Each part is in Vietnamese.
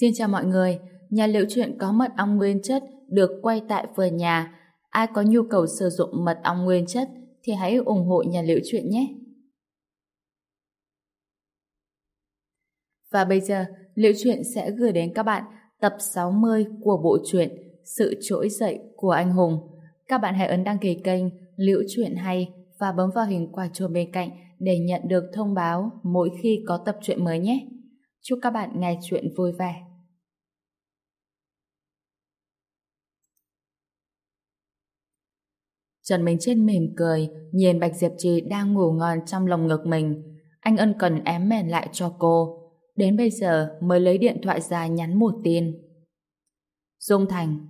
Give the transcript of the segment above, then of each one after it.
Xin chào mọi người, nhà liệu truyện có mật ong nguyên chất được quay tại vườn nhà. Ai có nhu cầu sử dụng mật ong nguyên chất thì hãy ủng hộ nhà liệu truyện nhé. Và bây giờ, liệu truyện sẽ gửi đến các bạn tập 60 của bộ truyện Sự trỗi dậy của anh Hùng. Các bạn hãy ấn đăng ký kênh Liễu Truyện Hay và bấm vào hình quả chuông bên cạnh để nhận được thông báo mỗi khi có tập truyện mới nhé. Chúc các bạn nghe chuyện vui vẻ. Trần Minh Chết mỉm cười, nhìn Bạch Diệp Trì đang ngủ ngon trong lòng ngực mình. Anh ân cần ém mền lại cho cô. Đến bây giờ mới lấy điện thoại ra nhắn một tin. Dung Thành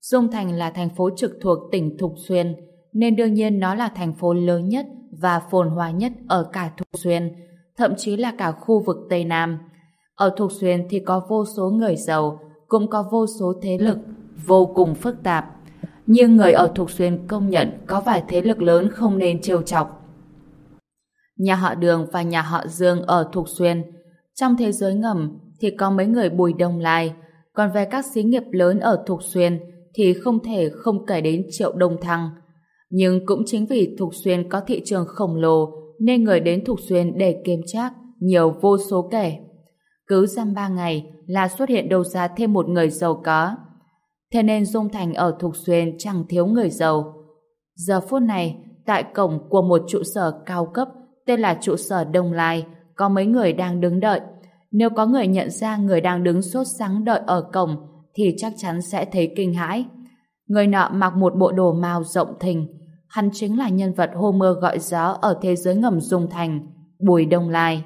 Dung Thành là thành phố trực thuộc tỉnh Thục Xuyên, nên đương nhiên nó là thành phố lớn nhất và phồn hoa nhất ở cả Thục Xuyên, thậm chí là cả khu vực Tây Nam. Ở Thục Xuyên thì có vô số người giàu, cũng có vô số thế lực, vô cùng phức tạp. Nhưng người ở Thục Xuyên công nhận có vài thế lực lớn không nên trêu chọc. Nhà họ Đường và nhà họ Dương ở Thục Xuyên. Trong thế giới ngầm thì có mấy người bùi đông lai, còn về các xí nghiệp lớn ở Thục Xuyên thì không thể không kể đến Triệu Đông Thăng. Nhưng cũng chính vì Thục Xuyên có thị trường khổng lồ nên người đến Thục Xuyên để kiếm trác nhiều vô số kể. Cứ dăm ba ngày là xuất hiện đâu ra thêm một người giàu có. Thế nên Dung Thành ở Thục Xuyên chẳng thiếu người giàu. Giờ phút này, tại cổng của một trụ sở cao cấp tên là trụ sở Đông Lai, có mấy người đang đứng đợi. Nếu có người nhận ra người đang đứng sốt sắng đợi ở cổng, thì chắc chắn sẽ thấy kinh hãi. Người nọ mặc một bộ đồ màu rộng thình. Hắn chính là nhân vật hô mưa gọi gió ở thế giới ngầm Dung Thành, Bùi Đông Lai.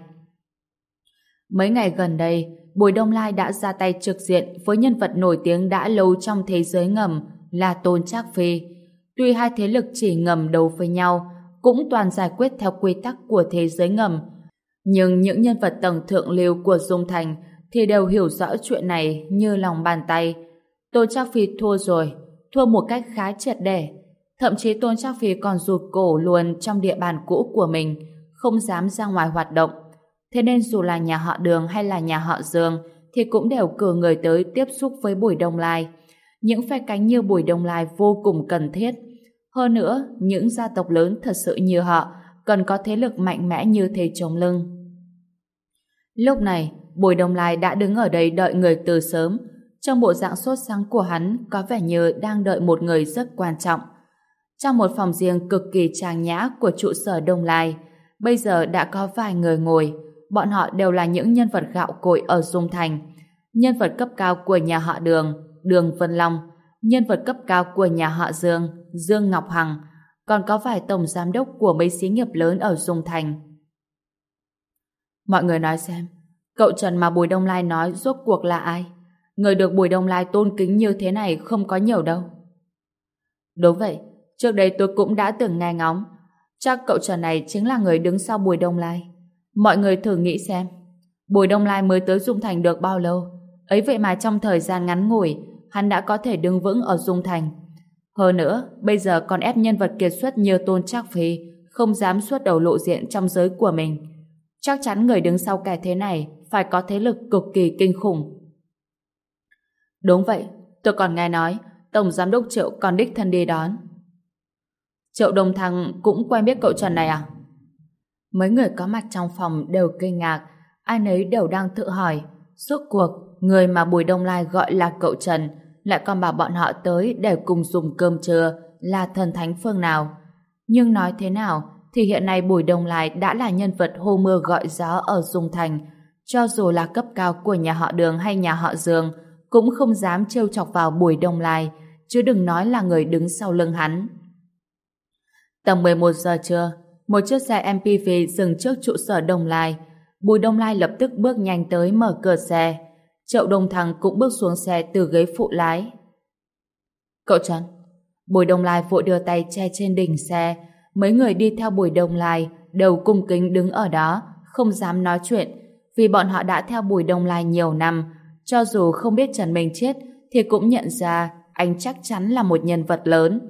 Mấy ngày gần đây, Bùi Đông Lai đã ra tay trực diện với nhân vật nổi tiếng đã lâu trong thế giới ngầm là Tôn Trác Phi. Tuy hai thế lực chỉ ngầm đấu với nhau, cũng toàn giải quyết theo quy tắc của thế giới ngầm. Nhưng những nhân vật tầng thượng lưu của Dung Thành thì đều hiểu rõ chuyện này như lòng bàn tay. Tôn Trác Phi thua rồi, thua một cách khá triệt để. Thậm chí Tôn Trác Phi còn rụt cổ luôn trong địa bàn cũ của mình, không dám ra ngoài hoạt động. Thế nên dù là nhà họ Đường hay là nhà họ Dương thì cũng đều cử người tới tiếp xúc với Bùi Đông Lai. Những phe cánh như Bùi Đông Lai vô cùng cần thiết. Hơn nữa, những gia tộc lớn thật sự như họ cần có thế lực mạnh mẽ như thế chống lưng. Lúc này, Bùi Đông Lai đã đứng ở đây đợi người từ sớm. Trong bộ dạng sốt sáng của hắn có vẻ như đang đợi một người rất quan trọng. Trong một phòng riêng cực kỳ trang nhã của trụ sở Đông Lai, bây giờ đã có vài người ngồi, bọn họ đều là những nhân vật gạo cội ở Dung Thành. Nhân vật cấp cao của nhà họ Đường, Đường Vân Long, nhân vật cấp cao của nhà họ Dương, Dương Ngọc Hằng, còn có vài tổng giám đốc của mấy xí nghiệp lớn ở Dung Thành. Mọi người nói xem, cậu Trần mà Bùi Đông Lai nói rốt cuộc là ai? Người được Bùi Đông Lai tôn kính như thế này không có nhiều đâu. Đúng vậy, trước đây tôi cũng đã từng nghe ngóng. Chắc cậu Trần này chính là người đứng sau Bùi Đông Lai. Mọi người thử nghĩ xem, Bùi Đông Lai mới tới Dung Thành được bao lâu? Ấy vậy mà trong thời gian ngắn ngủi, hắn đã có thể đứng vững ở Dung Thành. Hơn nữa, bây giờ còn ép nhân vật kiệt xuất như Tôn Trác Phi, không dám xuất đầu lộ diện trong giới của mình. Chắc chắn người đứng sau kẻ thế này phải có thế lực cực kỳ kinh khủng. Đúng vậy, tôi còn nghe nói Tổng Giám đốc Triệu còn đích thân đi đón. Triệu Đồng Thăng cũng quen biết cậu Trần này à? Mấy người có mặt trong phòng đều kinh ngạc, ai nấy đều đang tự hỏi, suốt cuộc, người mà Bùi Đông Lai gọi là cậu Trần, lại còn bảo bọn họ tới để cùng dùng cơm trưa là thần thánh phương nào. Nhưng nói thế nào, thì hiện nay Bùi Đông Lai đã là nhân vật hô mưa gọi gió ở Dung Thành, cho dù là cấp cao của nhà họ Đường hay nhà họ Dương, cũng không dám trêu chọc vào Bùi Đông Lai, chứ đừng nói là người đứng sau lưng hắn. Tầm 11 giờ trưa, một chiếc xe MPV dừng trước trụ sở Đông Lai. Bùi Đông Lai lập tức bước nhanh tới mở cửa xe. Triệu Đông Thăng cũng bước xuống xe từ ghế phụ lái. Cậu Trần. Bùi Đông Lai vội đưa tay che trên đỉnh xe. Mấy người đi theo Bùi Đông Lai đều cung kính đứng ở đó, không dám nói chuyện, vì bọn họ đã theo Bùi Đông Lai nhiều năm. Cho dù không biết Trần Minh chết, thì cũng nhận ra anh chắc chắn là một nhân vật lớn.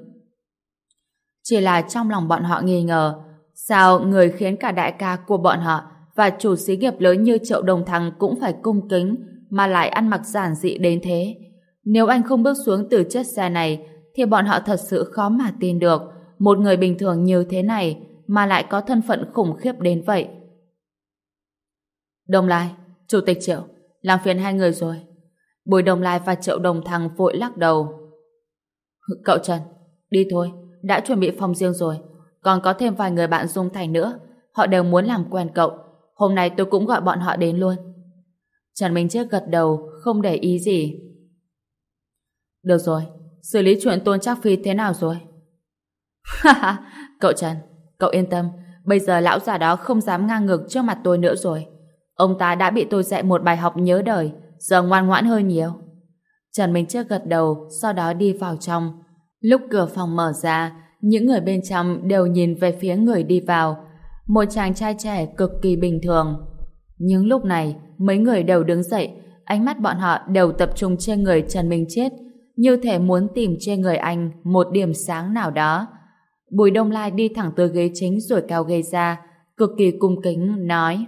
Chỉ là trong lòng bọn họ nghi ngờ, sao người khiến cả đại ca của bọn họ và chủ xí nghiệp lớn như Triệu Đồng Thăng cũng phải cung kính, mà lại ăn mặc giản dị đến thế. Nếu anh không bước xuống từ chiếc xe này thì bọn họ thật sự khó mà tin được một người bình thường như thế này mà lại có thân phận khủng khiếp đến vậy. Đồng Lai, Chủ tịch Triệu, làm phiền hai người rồi. Bùi Đồng Lai và Triệu Đồng Thăng vội lắc đầu. Cậu Trần, đi thôi, đã chuẩn bị phòng riêng rồi. Còn có thêm vài người bạn Dung Thành nữa. Họ đều muốn làm quen cậu. Hôm nay tôi cũng gọi bọn họ đến luôn. Trần Minh Chết gật đầu, không để ý gì. Được rồi, xử lý chuyện Tôn Trác Phi thế nào rồi? Ha ha, cậu Trần, cậu yên tâm, bây giờ lão già đó không dám ngang ngược trước mặt tôi nữa rồi. Ông ta đã bị tôi dạy một bài học nhớ đời, giờ ngoan ngoãn hơn nhiều. Trần Minh Chết gật đầu, sau đó đi vào trong. Lúc cửa phòng mở ra, những người bên trong đều nhìn về phía người đi vào. Một chàng trai trẻ cực kỳ bình thường. Nhưng lúc này, mấy người đều đứng dậy, ánh mắt bọn họ đều tập trung trên người Trần Minh Chết, như thể muốn tìm trên người anh một điểm sáng nào đó. Bùi Đông Lai đi thẳng tới ghế chính rồi cao ghế ra, cực kỳ cung kính, nói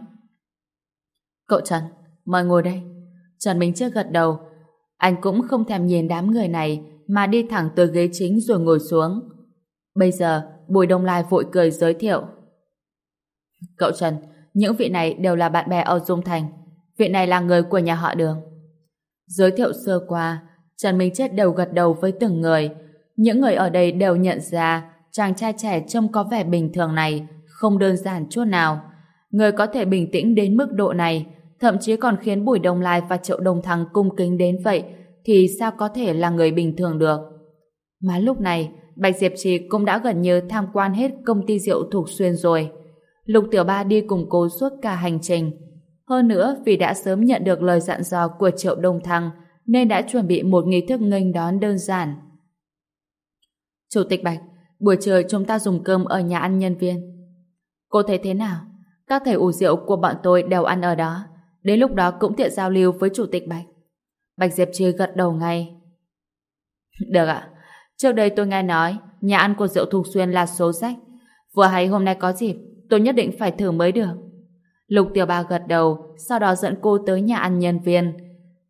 Cậu Trần, mời ngồi đây. Trần Minh Chết gật đầu. Anh cũng không thèm nhìn đám người này mà đi thẳng tới ghế chính rồi ngồi xuống. Bây giờ, Bùi Đông Lai vội cười giới thiệu. Cậu Trần, những vị này đều là bạn bè ở Dung Thành. Vị này là người của nhà họ Đường. Giới thiệu sơ qua, Trần Minh Chết đều gật đầu với từng người. Những người ở đây đều nhận ra chàng trai trẻ trông có vẻ bình thường này không đơn giản chút nào. Người có thể bình tĩnh đến mức độ này, thậm chí còn khiến Bùi Đông Lai và Triệu Đông Thăng cung kính đến vậy, thì sao có thể là người bình thường được? Mà lúc này, Bạch Diệp Trì cũng đã gần như tham quan hết công ty rượu thuộc xuyên rồi. Lục Tiểu Ba đi cùng cô suốt cả hành trình. Hơn nữa, vì đã sớm nhận được lời dặn dò của Triệu Đông Thăng, nên đã chuẩn bị một nghi thức nghênh đón đơn giản. Chủ tịch Bạch, buổi trời chúng ta dùng cơm ở nhà ăn nhân viên. Cô thấy thế nào? Các thầy ủ rượu của bọn tôi đều ăn ở đó. Đến lúc đó cũng tiện giao lưu với Chủ tịch Bạch. Bạch Diệp Chi gật đầu ngay. Được ạ. Trước đây tôi nghe nói nhà ăn của rượu Thục Xuyên là số sách. Vừa hay hôm nay có dịp, tôi nhất định phải thử mới được. Lục Tiểu Ba gật đầu, sau đó dẫn cô tới nhà ăn nhân viên.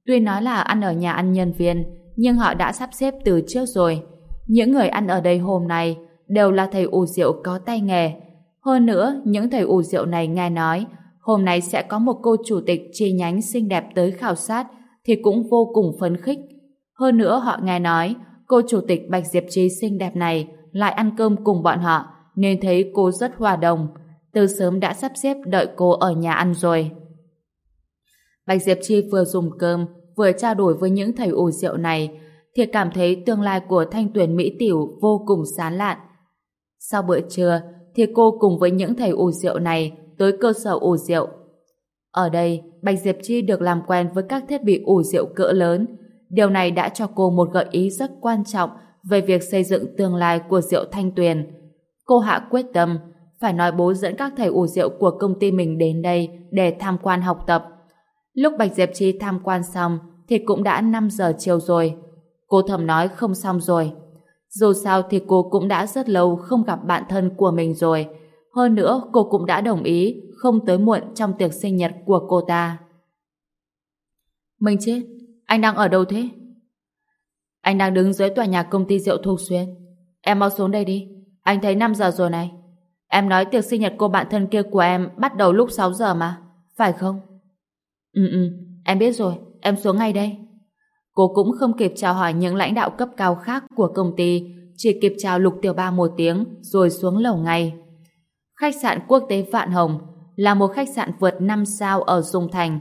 Tuy nói là ăn ở nhà ăn nhân viên, nhưng họ đã sắp xếp từ trước rồi. Những người ăn ở đây hôm nay đều là thầy ủ rượu có tay nghề. Hơn nữa, những thầy ủ rượu này nghe nói hôm nay sẽ có một cô chủ tịch chi nhánh xinh đẹp tới khảo sát thì cũng vô cùng phấn khích. Hơn nữa họ nghe nói cô chủ tịch Bạch Diệp Trí xinh đẹp này lại ăn cơm cùng bọn họ nên thấy cô rất hòa đồng. Từ sớm đã sắp xếp đợi cô ở nhà ăn rồi. Bạch Diệp Chi vừa dùng cơm vừa trao đổi với những thầy ủ rượu này thì cảm thấy tương lai của thanh tuyển Mỹ Tiểu vô cùng sán lạn. Sau bữa trưa thì cô cùng với những thầy ủ rượu này tới cơ sở ủ rượu. Ở đây, Bạch Diệp Chi được làm quen với các thiết bị ủ rượu cỡ lớn. Điều này đã cho cô một gợi ý rất quan trọng về việc xây dựng tương lai của rượu Thanh Tuyền. Cô hạ quyết tâm phải nói bố dẫn các thầy ủ rượu của công ty mình đến đây để tham quan học tập. Lúc Bạch Diệp Chi tham quan xong thì cũng đã 5 giờ chiều rồi. Cô thầm nói không xong rồi. Dù sao thì cô cũng đã rất lâu không gặp bạn thân của mình rồi. Hơn nữa cô cũng đã đồng ý không tới muộn trong tiệc sinh nhật của cô ta. Mình chết, anh đang ở đâu thế? Anh đang đứng dưới tòa nhà công ty rượu Thu Xuyên. Em mau xuống đây đi. Anh thấy 5 giờ rồi này. Em nói tiệc sinh nhật cô bạn thân kia của em bắt đầu lúc 6 giờ mà. Phải không? Ừ ừ, em biết rồi. Em xuống ngay đây. Cô cũng không kịp chào hỏi những lãnh đạo cấp cao khác của công ty, chỉ kịp chào Lục Tiểu Ba một tiếng rồi xuống lầu ngay. Khách sạn quốc tế Vạn Hồng là một khách sạn vượt 5 sao ở Dung Thành.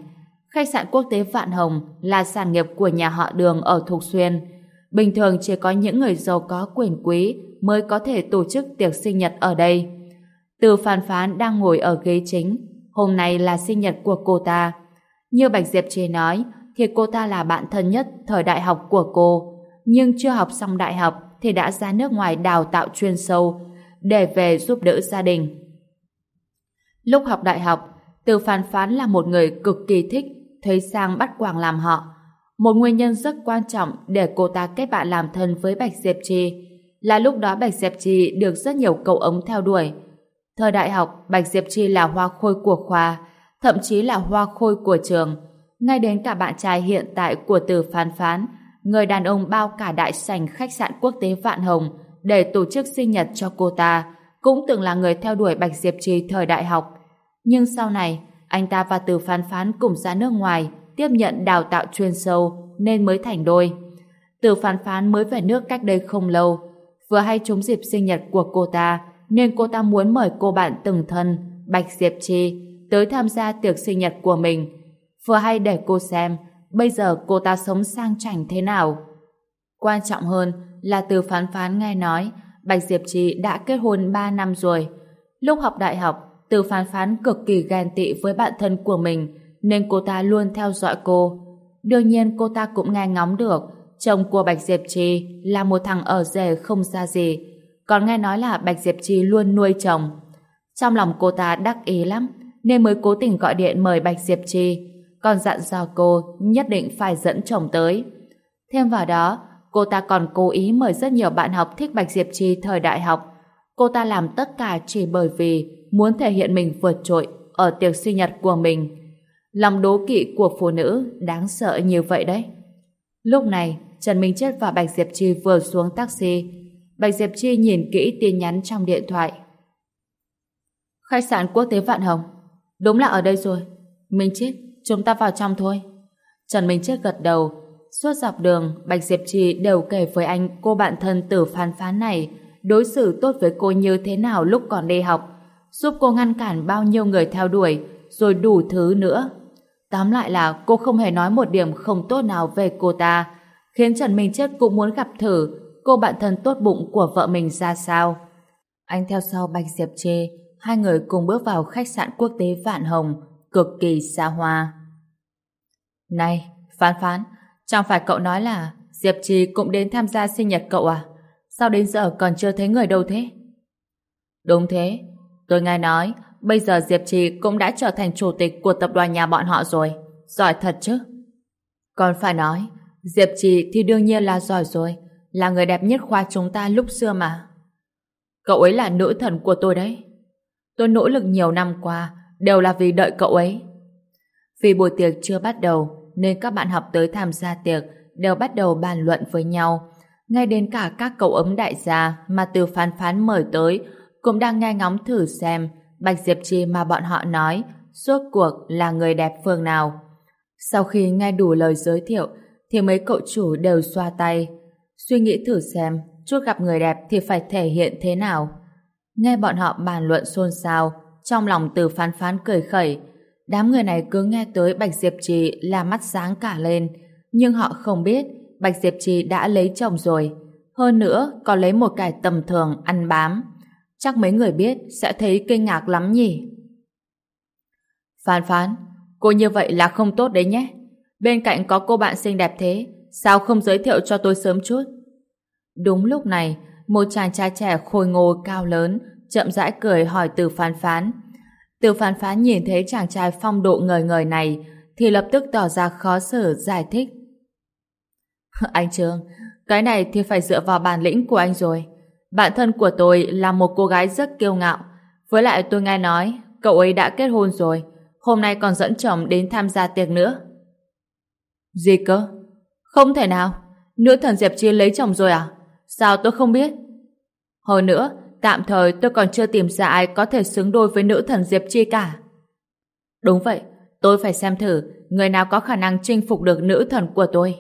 Khách sạn quốc tế Vạn Hồng là sản nghiệp của nhà họ Đường ở Thục Xuyên. Bình thường chỉ có những người giàu có quyền quý mới có thể tổ chức tiệc sinh nhật ở đây. Từ phán phán đang ngồi ở ghế chính, hôm nay là sinh nhật của cô ta. Như Bạch Diệp Chế nói, thì cô ta là bạn thân nhất thời đại học của cô. Nhưng chưa học xong đại học thì đã ra nước ngoài đào tạo chuyên sâu để về giúp đỡ gia đình. Lúc học đại học, Từ Phán Phán là một người cực kỳ thích thấy Sang bắt quàng làm họ. Một nguyên nhân rất quan trọng để cô ta kết bạn làm thân với Bạch Diệp Trì là lúc đó Bạch Diệp Trì được rất nhiều cậu ống theo đuổi. Thời đại học, Bạch Diệp Trì là hoa khôi của khoa, thậm chí là hoa khôi của trường. ngay đến cả bạn trai hiện tại của từ phán phán, người đàn ông bao cả đại sảnh khách sạn quốc tế Vạn Hồng để tổ chức sinh nhật cho cô ta, cũng từng là người theo đuổi Bạch Diệp Trì thời đại học. Nhưng sau này, anh ta và từ phán phán cùng ra nước ngoài, tiếp nhận đào tạo chuyên sâu, nên mới thành đôi. Từ phán phán mới về nước cách đây không lâu, vừa hay trúng dịp sinh nhật của cô ta, nên cô ta muốn mời cô bạn từng thân, Bạch Diệp Trì, tới tham gia tiệc sinh nhật của mình. Vừa hay để cô xem, bây giờ cô ta sống sang chảnh thế nào. Quan trọng hơn là từ phán phán nghe nói Bạch Diệp Trì đã kết hôn 3 năm rồi. Lúc học đại học, từ phán phán cực kỳ ghen tị với bạn thân của mình nên cô ta luôn theo dõi cô. Đương nhiên cô ta cũng nghe ngóng được chồng của Bạch Diệp Trì là một thằng ở rể không ra gì. Còn nghe nói là Bạch Diệp Trì luôn nuôi chồng. Trong lòng cô ta đắc ý lắm nên mới cố tình gọi điện mời Bạch Diệp Trì còn dặn dò cô nhất định phải dẫn chồng tới. Thêm vào đó, cô ta còn cố ý mời rất nhiều bạn học thích Bạch Diệp Trì thời đại học. Cô ta làm tất cả chỉ bởi vì muốn thể hiện mình vượt trội ở tiệc sinh nhật của mình. Lòng đố kỵ của phụ nữ đáng sợ như vậy đấy. Lúc này, Trần Minh Chết và Bạch Diệp Chi vừa xuống taxi. Bạch Diệp Chi nhìn kỹ tin nhắn trong điện thoại. Khách sạn quốc tế Vạn Hồng. Đúng là ở đây rồi. Minh Chết, chúng ta vào trong thôi. Trần Minh Chết gật đầu. Suốt dọc đường, Bạch Diệp Chi đều kể với anh cô bạn thân tử phán phán này đối xử tốt với cô như thế nào lúc còn đi học, giúp cô ngăn cản bao nhiêu người theo đuổi, rồi đủ thứ nữa. Tóm lại là cô không hề nói một điểm không tốt nào về cô ta, khiến Trần Minh Chết cũng muốn gặp thử cô bạn thân tốt bụng của vợ mình ra sao. Anh theo sau Bạch Diệp Chê, hai người cùng bước vào khách sạn quốc tế Vạn Hồng, cực kỳ xa hoa. Này, Phán Phán, chẳng phải cậu nói là Diệp Trì cũng đến tham gia sinh nhật cậu à? Sao đến giờ còn chưa thấy người đâu thế? Đúng thế, tôi nghe nói bây giờ Diệp Trì cũng đã trở thành chủ tịch của tập đoàn nhà bọn họ rồi. Giỏi thật chứ? Còn phải nói, Diệp Trì thì đương nhiên là giỏi rồi, là người đẹp nhất khoa chúng ta lúc xưa mà. Cậu ấy là nữ thần của tôi đấy. Tôi nỗ lực nhiều năm qua, đều là vì đợi cậu ấy. Vì buổi tiệc chưa bắt đầu, nên các bạn học tới tham gia tiệc đều bắt đầu bàn luận với nhau. Ngay đến cả các cậu ấm đại gia mà từ phán phán mời tới cũng đang nghe ngóng thử xem Bạch Diệp Trì mà bọn họ nói suốt cuộc là người đẹp phương nào. Sau khi nghe đủ lời giới thiệu thì mấy cậu chủ đều xoa tay. Suy nghĩ thử xem chút gặp người đẹp thì phải thể hiện thế nào. Nghe bọn họ bàn luận xôn xao, trong lòng từ phán phán cười khẩy. Đám người này cứ nghe tới Bạch Diệp Trì là mắt sáng cả lên. Nhưng họ không biết Bạch Diệp Trì đã lấy chồng rồi. Hơn nữa còn lấy một cải tầm thường ăn bám chắc mấy người biết sẽ thấy kinh ngạc lắm nhỉ? Phán phán, cô như vậy là không tốt đấy nhé. Bên cạnh có cô bạn xinh đẹp thế, sao không giới thiệu cho tôi sớm chút? Đúng lúc này, một chàng trai trẻ khôi ngô cao lớn, chậm rãi cười hỏi từ phán phán. Từ phán phán nhìn thấy chàng trai phong độ ngời ngời này, thì lập tức tỏ ra khó xử, giải thích. Anh Trương, cái này thì phải dựa vào bản lĩnh của anh rồi bạn thân của tôi là một cô gái rất kiêu ngạo với lại tôi nghe nói cậu ấy đã kết hôn rồi hôm nay còn dẫn chồng đến tham gia tiệc nữa gì cơ? Không thể nào. Nữ thần Diệp Chi lấy chồng rồi à? Sao tôi không biết? Hơn nữa, tạm thời tôi còn chưa tìm ra ai có thể xứng đôi với nữ thần Diệp Chi cả. Đúng vậy, tôi phải xem thử người nào có khả năng chinh phục được nữ thần của tôi.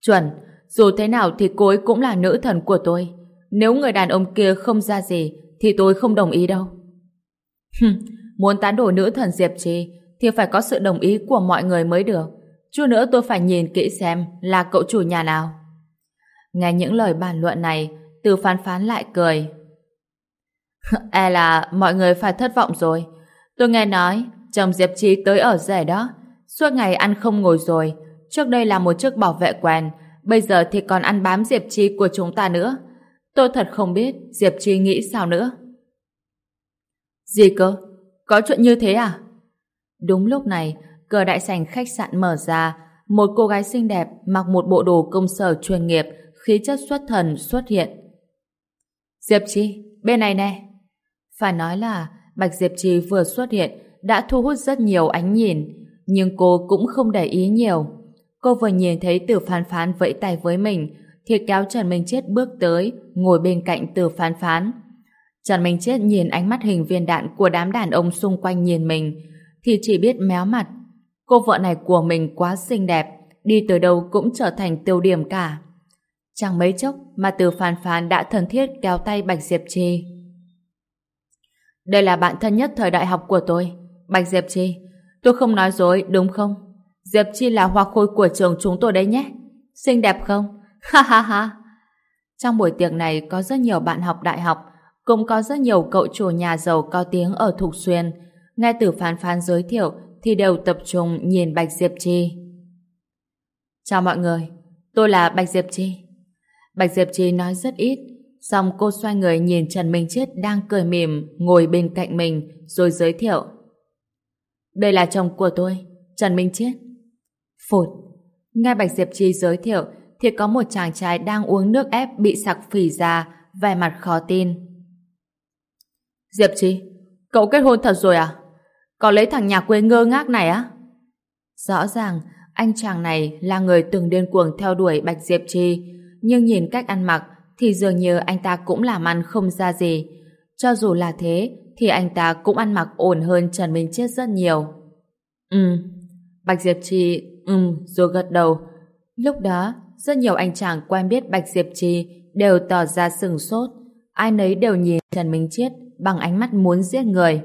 Chuẩn, dù thế nào thì cô ấy cũng là nữ thần của tôi. Nếu người đàn ông kia không ra gì thì tôi không đồng ý đâu. muốn tán đổ nữ thần Diệp trì thì phải có sự đồng ý của mọi người mới được. Chút nữa tôi phải nhìn kỹ xem là cậu chủ nhà nào. Nghe những lời bàn luận này, từ phán phán lại cười. e là mọi người phải thất vọng rồi. Tôi nghe nói, chồng Diệp trì tới ở rẻ đó. Suốt ngày ăn không ngồi rồi. Trước đây là một chức bảo vệ quèn, bây giờ thì còn ăn bám Diệp Chi của chúng ta nữa. Tôi thật không biết Diệp Chi nghĩ sao nữa. Gì cơ? Có chuyện như thế à? Đúng lúc này, cửa đại sảnh khách sạn mở ra, một cô gái xinh đẹp mặc một bộ đồ công sở chuyên nghiệp, khí chất xuất thần xuất hiện. Diệp Chi, bên này nè. Phải nói là Bạch Diệp Chi vừa xuất hiện đã thu hút rất nhiều ánh nhìn. nhưng cô cũng không để ý nhiều. Cô vừa nhìn thấy Từ Phán Phán vẫy tay với mình, thì kéo Trần Minh Chết bước tới, ngồi bên cạnh Từ Phán Phán. Trần Minh Chết nhìn ánh mắt hình viên đạn của đám đàn ông xung quanh nhìn mình, thì chỉ biết méo mặt. Cô vợ này của mình quá xinh đẹp, đi tới đâu cũng trở thành tiêu điểm cả. Chẳng mấy chốc mà Từ Phán Phán đã thân thiết kéo tay Bạch Diệp Trì. Đây là bạn thân nhất thời đại học của tôi, Bạch Diệp trì Tôi không nói dối, đúng không? Diệp Chi là hoa khôi của trường chúng tôi đấy nhé. Xinh đẹp không? Ha ha ha! Trong buổi tiệc này có rất nhiều bạn học đại học, cũng có rất nhiều cậu chủ nhà giàu có tiếng ở Thục Xuyên. Nghe từ phán phán giới thiệu thì đều tập trung nhìn Bạch Diệp Chi. Chào mọi người, tôi là Bạch Diệp Chi. Bạch Diệp Chi nói rất ít, xong cô xoay người nhìn Trần Minh Chết đang cười mỉm ngồi bên cạnh mình rồi giới thiệu. Đây là chồng của tôi, Trần Minh Chết. Phụt, nghe Bạch Diệp Chi giới thiệu thì có một chàng trai đang uống nước ép bị sặc phỉ ra, vẻ mặt khó tin. Diệp Chi, cậu kết hôn thật rồi à? Có lấy thằng nhà quê ngơ ngác này á? Rõ ràng, anh chàng này là người từng điên cuồng theo đuổi Bạch Diệp Chi, nhưng nhìn cách ăn mặc thì dường như anh ta cũng làm ăn không ra gì. Cho dù là thế, thì anh ta cũng ăn mặc ổn hơn Trần Minh Chết rất nhiều. Ừ, Bạch Diệp Chi, ừm rồi gật đầu. Lúc đó, rất nhiều anh chàng quen biết Bạch Diệp trì đều tỏ ra sừng sốt. Ai nấy đều nhìn Trần Minh Chết bằng ánh mắt muốn giết người.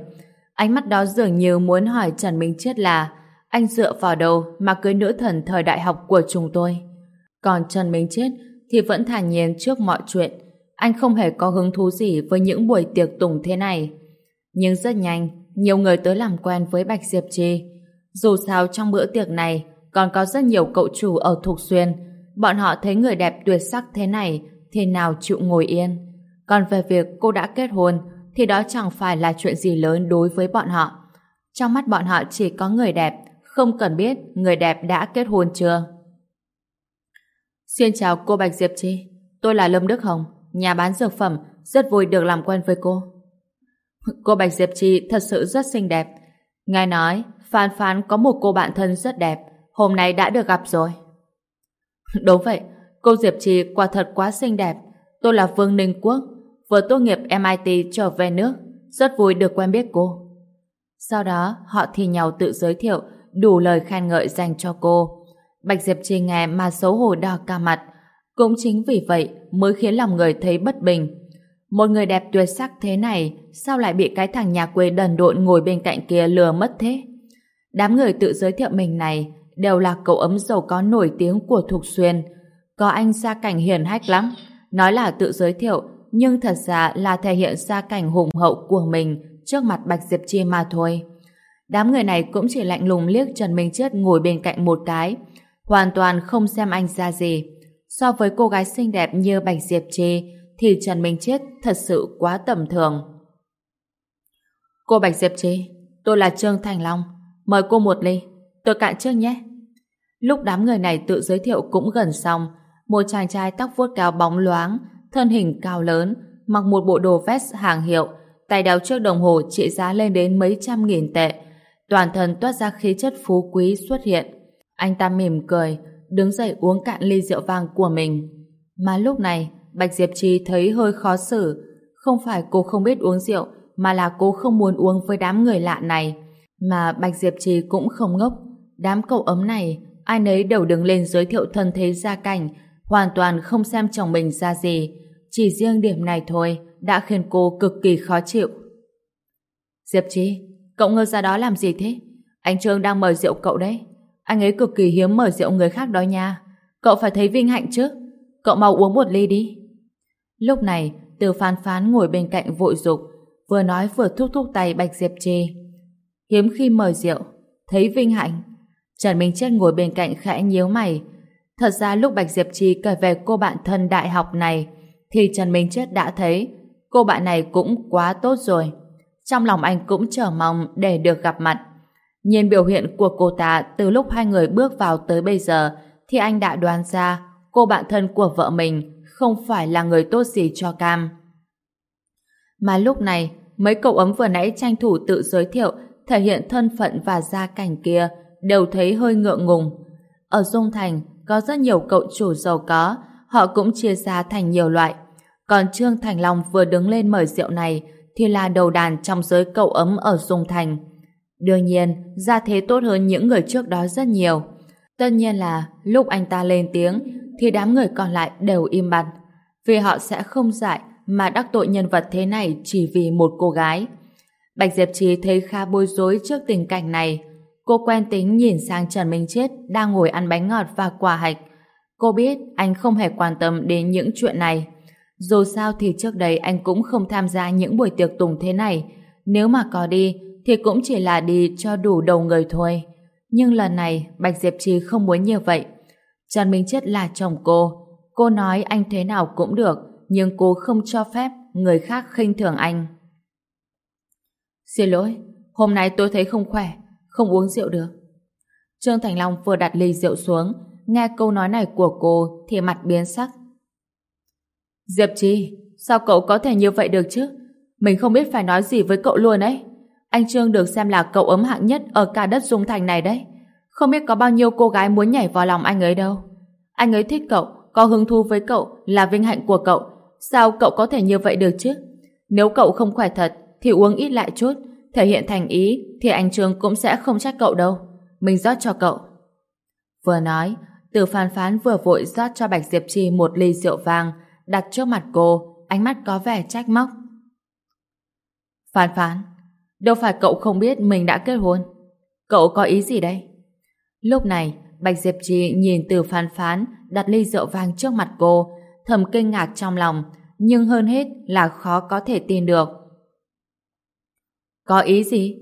Ánh mắt đó dường như muốn hỏi Trần Minh Chết là anh dựa vào đâu mà cưới nữ thần thời đại học của chúng tôi. Còn Trần Minh Chết thì vẫn thản nhiên trước mọi chuyện. Anh không hề có hứng thú gì với những buổi tiệc tùng thế này. Nhưng rất nhanh, nhiều người tới làm quen với Bạch Diệp Trì. Dù sao trong bữa tiệc này còn có rất nhiều cậu chủ ở Thục Xuyên. Bọn họ thấy người đẹp tuyệt sắc thế này thì nào chịu ngồi yên. Còn về việc cô đã kết hôn thì đó chẳng phải là chuyện gì lớn đối với bọn họ. Trong mắt bọn họ chỉ có người đẹp, không cần biết người đẹp đã kết hôn chưa. Xin chào cô Bạch Diệp Chi, tôi là Lâm Đức Hồng, nhà bán dược phẩm, rất vui được làm quen với cô. Cô Bạch Diệp Chi thật sự rất xinh đẹp. Nghe nói, Phan Phan có một cô bạn thân rất đẹp, hôm nay đã được gặp rồi. Đúng vậy, cô Diệp trì quả thật quá xinh đẹp. Tôi là Vương Ninh Quốc, vừa tốt nghiệp MIT trở về nước, rất vui được quen biết cô. Sau đó, họ thì nhau tự giới thiệu, đủ lời khen ngợi dành cho cô. Bạch Diệp trì nghe mà xấu hổ đỏ cả mặt. Cũng chính vì vậy mới khiến lòng người thấy bất bình. Một người đẹp tuyệt sắc thế này sao lại bị cái thằng nhà quê đần độn ngồi bên cạnh kia lừa mất thế? Đám người tự giới thiệu mình này đều là cậu ấm giàu có nổi tiếng của Thục Xuyên. Có anh gia cảnh hiền hách lắm. Nói là tự giới thiệu nhưng thật ra là thể hiện gia cảnh hùng hậu của mình trước mặt Bạch Diệp Chi mà thôi. Đám người này cũng chỉ lạnh lùng liếc Trần Minh Chết ngồi bên cạnh một cái, hoàn toàn không xem anh ra gì. So với cô gái xinh đẹp như Bạch Diệp Chi, thì Trần Minh Chết thật sự quá tầm thường. Cô Bạch Diệp Chi, tôi là Trương Thành Long, mời cô một ly, tôi cạn trước nhé. Lúc đám người này tự giới thiệu cũng gần xong, một chàng trai tóc vuốt cao bóng loáng, thân hình cao lớn, mặc một bộ đồ vest hàng hiệu, tay đeo chiếc đồng hồ trị giá lên đến mấy trăm nghìn tệ, toàn thân toát ra khí chất phú quý xuất hiện. Anh ta mỉm cười, đứng dậy uống cạn ly rượu vang của mình. Mà lúc này, Bạch Diệp Trì thấy hơi khó xử. Không phải cô không biết uống rượu, mà là cô không muốn uống với đám người lạ này. Mà Bạch Diệp Trì cũng không ngốc. Đám cậu ấm này, ai nấy đều đứng lên giới thiệu thân thế gia cảnh, hoàn toàn không xem chồng mình ra gì. Chỉ riêng điểm này thôi đã khiến cô cực kỳ khó chịu. Diệp Trì, cậu ngơ ra đó làm gì thế? Anh Trương đang mời rượu cậu đấy. Anh ấy cực kỳ hiếm mời rượu người khác đó nha. Cậu phải thấy vinh hạnh chứ. Cậu mau uống một ly đi. Lúc này, từ phán phán ngồi bên cạnh vội dục vừa nói vừa thúc thúc tay Bạch Diệp Trì. Hiếm khi mời rượu, thấy vinh hạnh. Trần Minh Chết ngồi bên cạnh khẽ nhíu mày. Thật ra lúc Bạch Diệp Trì kể về cô bạn thân đại học này, thì Trần Minh Chết đã thấy cô bạn này cũng quá tốt rồi. Trong lòng anh cũng chờ mong để được gặp mặt. Nhìn biểu hiện của cô ta từ lúc hai người bước vào tới bây giờ, thì anh đã đoán ra cô bạn thân của vợ mình không phải là người tốt gì cho Cam. Mà lúc này, mấy cậu ấm vừa nãy tranh thủ tự giới thiệu thể hiện thân phận và gia cảnh kia đều thấy hơi ngượng ngùng. Ở Dung Thành có rất nhiều cậu chủ giàu có, họ cũng chia ra thành nhiều loại. Còn Trương Thành Long vừa đứng lên mời rượu này thì là đầu đàn trong giới cậu ấm ở Dung Thành. Đương nhiên, gia thế tốt hơn những người trước đó rất nhiều. Tất nhiên là lúc anh ta lên tiếng thì đám người còn lại đều im bặt vì họ sẽ không dại mà đắc tội nhân vật thế này chỉ vì một cô gái. Bạch Diệp Trì thấy khá bối rối trước tình cảnh này. Cô quen tính nhìn sang Trần Minh Chết đang ngồi ăn bánh ngọt và quả hạch. Cô biết anh không hề quan tâm đến những chuyện này. Dù sao thì trước đây anh cũng không tham gia những buổi tiệc tùng thế này. Nếu mà có đi thì cũng chỉ là đi cho đủ đầu người thôi. Nhưng lần này Bạch Diệp Trì không muốn như vậy. Trần Minh Chết là chồng cô. Cô nói anh thế nào cũng được, nhưng cô không cho phép người khác khinh thường anh. Xin lỗi, hôm nay tôi thấy không khỏe, không uống rượu được. Trương Thành Long vừa đặt ly rượu xuống, nghe câu nói này của cô thì mặt biến sắc. Diệp Chi, sao cậu có thể như vậy được chứ? Mình không biết phải nói gì với cậu luôn ấy. Anh Trương được xem là cậu ấm hạng nhất ở cả đất Dung Thành này đấy. Không biết có bao nhiêu cô gái muốn nhảy vào lòng anh ấy đâu. Anh ấy thích cậu, có hứng thú với cậu là vinh hạnh của cậu. Sao cậu có thể như vậy được chứ? Nếu cậu không khỏe thật, thì uống ít lại chút, thể hiện thành ý, thì anh Trương cũng sẽ không trách cậu đâu. Mình rót cho cậu. Vừa nói, từ phán phán vừa vội rót cho Bạch Diệp Trì một ly rượu vàng đặt trước mặt cô, ánh mắt có vẻ trách móc. Phán phán, đâu phải cậu không biết mình đã kết hôn. Cậu có ý gì đây? Lúc này, Bạch Diệp Trì nhìn từ phán phán đặt ly rượu vàng trước mặt cô, thầm kinh ngạc trong lòng, nhưng hơn hết là khó có thể tin được. Có ý gì?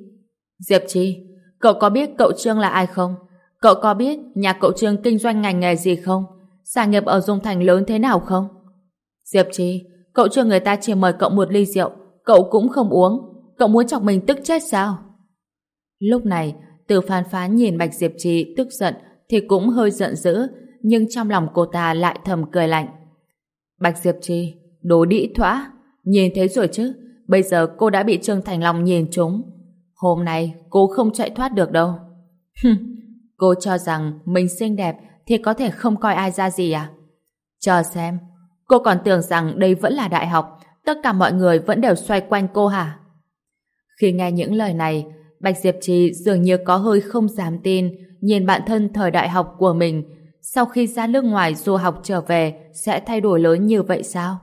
Diệp Chi? cậu có biết cậu Trương là ai không? Cậu có biết nhà cậu Trương kinh doanh ngành nghề gì không? Sản nghiệp ở Dung Thành lớn thế nào không? Diệp Chi, cậu Trương người ta chỉ mời cậu một ly rượu, cậu cũng không uống. Cậu muốn chọc mình tức chết sao? Lúc này, từ phán phán nhìn Bạch Diệp Trì tức giận thì cũng hơi giận dữ, nhưng trong lòng cô ta lại thầm cười lạnh. Bạch Diệp Trì, đồ đĩ thỏa, nhìn thấy rồi chứ, bây giờ cô đã bị Trương Thành Long nhìn trúng. Hôm nay cô không chạy thoát được đâu. cô cho rằng mình xinh đẹp thì có thể không coi ai ra gì à? Chờ xem, cô còn tưởng rằng đây vẫn là đại học, tất cả mọi người vẫn đều xoay quanh cô hả? Khi nghe những lời này, Bạch Diệp Trì dường như có hơi không dám tin nhìn bạn thân thời đại học của mình sau khi ra nước ngoài du học trở về sẽ thay đổi lớn như vậy sao?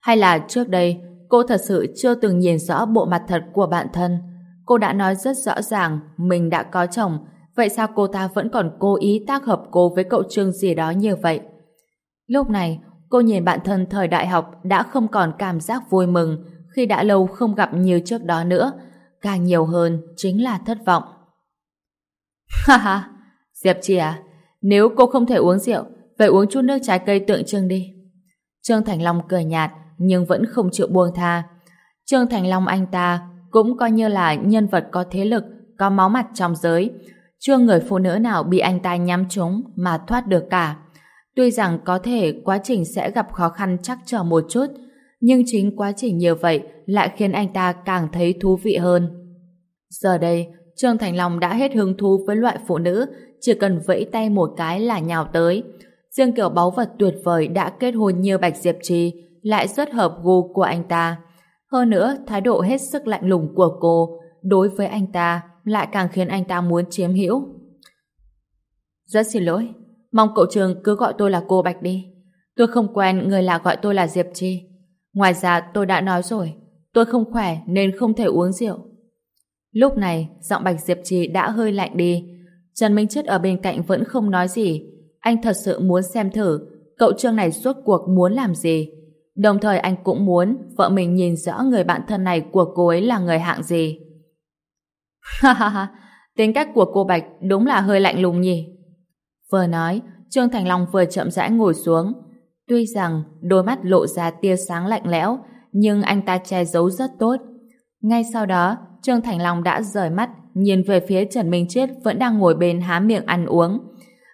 Hay là trước đây cô thật sự chưa từng nhìn rõ bộ mặt thật của bạn thân? Cô đã nói rất rõ ràng mình đã có chồng vậy sao cô ta vẫn còn cố ý tác hợp cô với cậu Trương gì đó như vậy? Lúc này cô nhìn bạn thân thời đại học đã không còn cảm giác vui mừng khi đã lâu không gặp như trước đó nữa càng nhiều hơn chính là thất vọng. Ha ha, Diệp Chi à, nếu cô không thể uống rượu, vậy uống chút nước trái cây tượng trưng đi. Trương Thành Long cười nhạt, nhưng vẫn không chịu buông tha. Trương Thành Long anh ta cũng coi như là nhân vật có thế lực, có máu mặt trong giới. Chưa người phụ nữ nào bị anh ta nhắm trúng mà thoát được cả. Tuy rằng có thể quá trình sẽ gặp khó khăn chắc trở một chút, nhưng chính quá trình như vậy lại khiến anh ta càng thấy thú vị hơn. Giờ đây, Trương Thành Long đã hết hứng thú với loại phụ nữ, chỉ cần vẫy tay một cái là nhào tới. Riêng kiểu báu vật tuyệt vời đã kết hôn như Bạch Diệp Trì lại rất hợp gu của anh ta. Hơn nữa, thái độ hết sức lạnh lùng của cô đối với anh ta lại càng khiến anh ta muốn chiếm hữu. Rất xin lỗi, mong cậu trường cứ gọi tôi là cô Bạch đi. Tôi không quen người lạ gọi tôi là Diệp Trì. Ngoài ra tôi đã nói rồi, tôi không khỏe nên không thể uống rượu. Lúc này, giọng Bạch Diệp Trì đã hơi lạnh đi. Trần Minh Chết ở bên cạnh vẫn không nói gì. Anh thật sự muốn xem thử cậu Trương này suốt cuộc muốn làm gì. Đồng thời anh cũng muốn vợ mình nhìn rõ người bạn thân này của cô ấy là người hạng gì. Ha ha ha, tính cách của cô Bạch đúng là hơi lạnh lùng nhỉ. Vừa nói, Trương Thành Long vừa chậm rãi ngồi xuống. Tuy rằng đôi mắt lộ ra tia sáng lạnh lẽo, nhưng anh ta che giấu rất tốt. Ngay sau đó, Trương Thành Long đã rời mắt, nhìn về phía Trần Minh Chết vẫn đang ngồi bên há miệng ăn uống.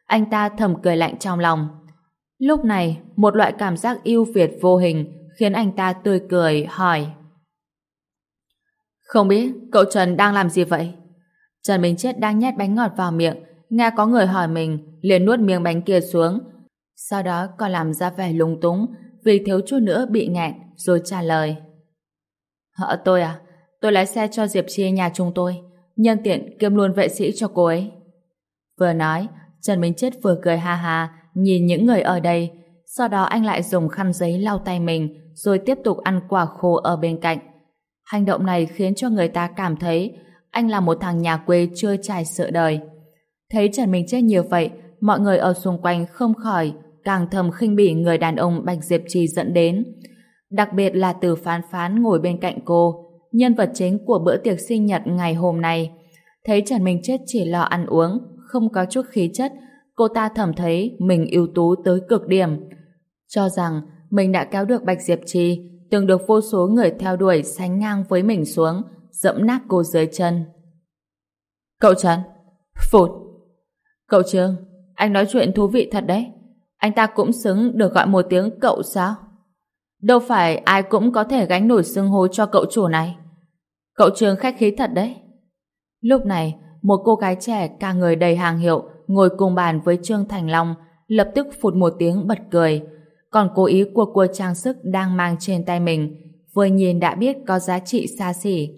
Anh ta thầm cười lạnh trong lòng. Lúc này, một loại cảm giác yêu Việt vô hình khiến anh ta tươi cười, hỏi. Không biết cậu Trần đang làm gì vậy? Trần Minh Chết đang nhét bánh ngọt vào miệng, nghe có người hỏi mình, liền nuốt miếng bánh kia xuống. Sau đó còn làm ra vẻ lung túng, vì thiếu chút nữa bị nghẹn, rồi trả lời. họ tôi à? Tôi lái xe cho Diệp Chi nhà chúng tôi, nhân tiện kiêm luôn vệ sĩ cho cô ấy. Vừa nói, Trần Minh Chết vừa cười ha ha, nhìn những người ở đây, sau đó anh lại dùng khăn giấy lau tay mình, rồi tiếp tục ăn quả khô ở bên cạnh. Hành động này khiến cho người ta cảm thấy anh là một thằng nhà quê chưa trải sự đời. Thấy Trần Minh Chết nhiều vậy, mọi người ở xung quanh không khỏi càng thầm khinh bỉ người đàn ông Bạch Diệp Trì dẫn đến. Đặc biệt là từ phán phán ngồi bên cạnh cô, nhân vật chính của bữa tiệc sinh nhật ngày hôm nay. Thấy Trần Minh Chết chỉ lo ăn uống, không có chút khí chất, cô ta thầm thấy mình ưu tú tới cực điểm. Cho rằng mình đã kéo được Bạch Diệp Trì, từng được vô số người theo đuổi sánh ngang với mình xuống, dẫm nát cô dưới chân. Cậu Trần, phụt. Cậu Trương, anh nói chuyện thú vị thật đấy. Anh ta cũng xứng được gọi một tiếng cậu sao? Đâu phải ai cũng có thể gánh nổi xưng hô cho cậu chủ này. Cậu Trương khách khí thật đấy. Lúc này, một cô gái trẻ cả người đầy hàng hiệu ngồi cùng bàn với Trương Thành Long lập tức phụt một tiếng bật cười. Còn cố ý của cua trang sức đang mang trên tay mình vừa nhìn đã biết có giá trị xa xỉ.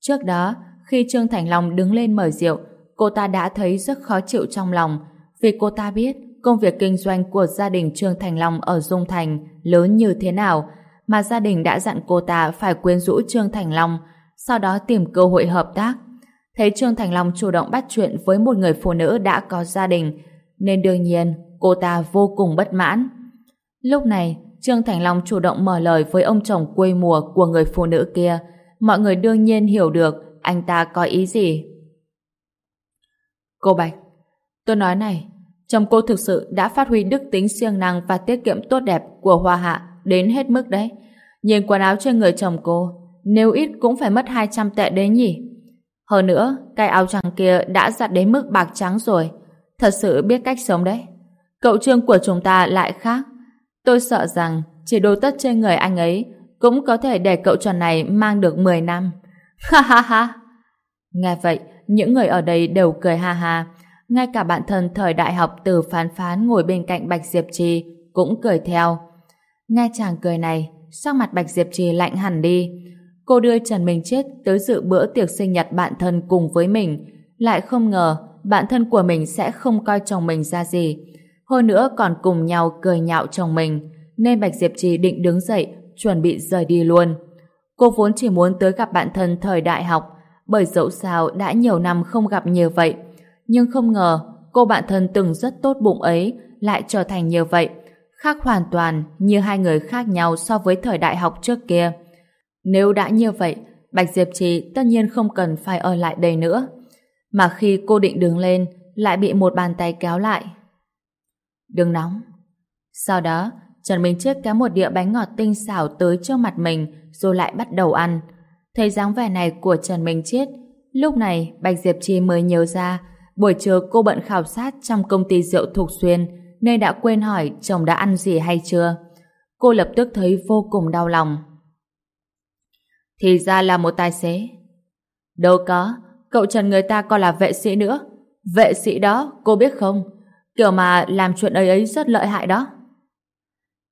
Trước đó, khi Trương Thành Long đứng lên mời rượu, cô ta đã thấy rất khó chịu trong lòng vì cô ta biết công việc kinh doanh của gia đình Trương Thành Long ở Dung Thành lớn như thế nào mà gia đình đã dặn cô ta phải quyến rũ Trương Thành Long sau đó tìm cơ hội hợp tác. Thấy Trương Thành Long chủ động bắt chuyện với một người phụ nữ đã có gia đình nên đương nhiên cô ta vô cùng bất mãn. Lúc này, Trương Thành Long chủ động mở lời với ông chồng quê mùa của người phụ nữ kia. Mọi người đương nhiên hiểu được anh ta có ý gì. Cô Bạch, tôi nói này, chồng cô thực sự đã phát huy đức tính siêng năng và tiết kiệm tốt đẹp của Hoa Hạ đến hết mức đấy. Nhìn quần áo trên người chồng cô, nếu ít cũng phải mất 200 tệ đấy nhỉ. Hơn nữa, cái áo trắng kia đã giặt đến mức bạc trắng rồi. Thật sự biết cách sống đấy. Cậu trương của chúng ta lại khác. Tôi sợ rằng chỉ đồ tất trên người anh ấy cũng có thể để cậu tròn này mang được 10 năm. Ha ha ha! Nghe vậy, những người ở đây đều cười ha ha. Ngay cả bạn thân thời đại học từ phán phán ngồi bên cạnh Bạch Diệp Trì cũng cười theo. Nghe chàng cười này, sắc mặt Bạch Diệp Trì lạnh hẳn đi. Cô đưa Trần Minh Chết tới dự bữa tiệc sinh nhật bạn thân cùng với mình. Lại không ngờ bạn thân của mình sẽ không coi chồng mình ra gì. Hơn nữa còn cùng nhau cười nhạo chồng mình. Nên Bạch Diệp Trì định đứng dậy, chuẩn bị rời đi luôn. Cô vốn chỉ muốn tới gặp bạn thân thời đại học, bởi dẫu sao đã nhiều năm không gặp như vậy. Nhưng không ngờ, cô bạn thân từng rất tốt bụng ấy lại trở thành như vậy. Khác hoàn toàn như hai người khác nhau so với thời đại học trước kia. Nếu đã như vậy, Bạch Diệp Trì tất nhiên không cần phải ở lại đây nữa. Mà khi cô định đứng lên, lại bị một bàn tay kéo lại. Đừng nóng. Sau đó, Trần Minh Chết kéo một đĩa bánh ngọt tinh xảo tới trước mặt mình rồi lại bắt đầu ăn. Thấy dáng vẻ này của Trần Minh Chết, lúc này Bạch Diệp Trì mới nhớ ra buổi trưa cô bận khảo sát trong công ty rượu Thục Xuyên nên đã quên hỏi chồng đã ăn gì hay chưa. Cô lập tức thấy vô cùng đau lòng. Thì ra là một tài xế. Đâu có, cậu Trần người ta còn là vệ sĩ nữa. Vệ sĩ đó, cô biết không? Kiểu mà làm chuyện ấy ấy rất lợi hại đó.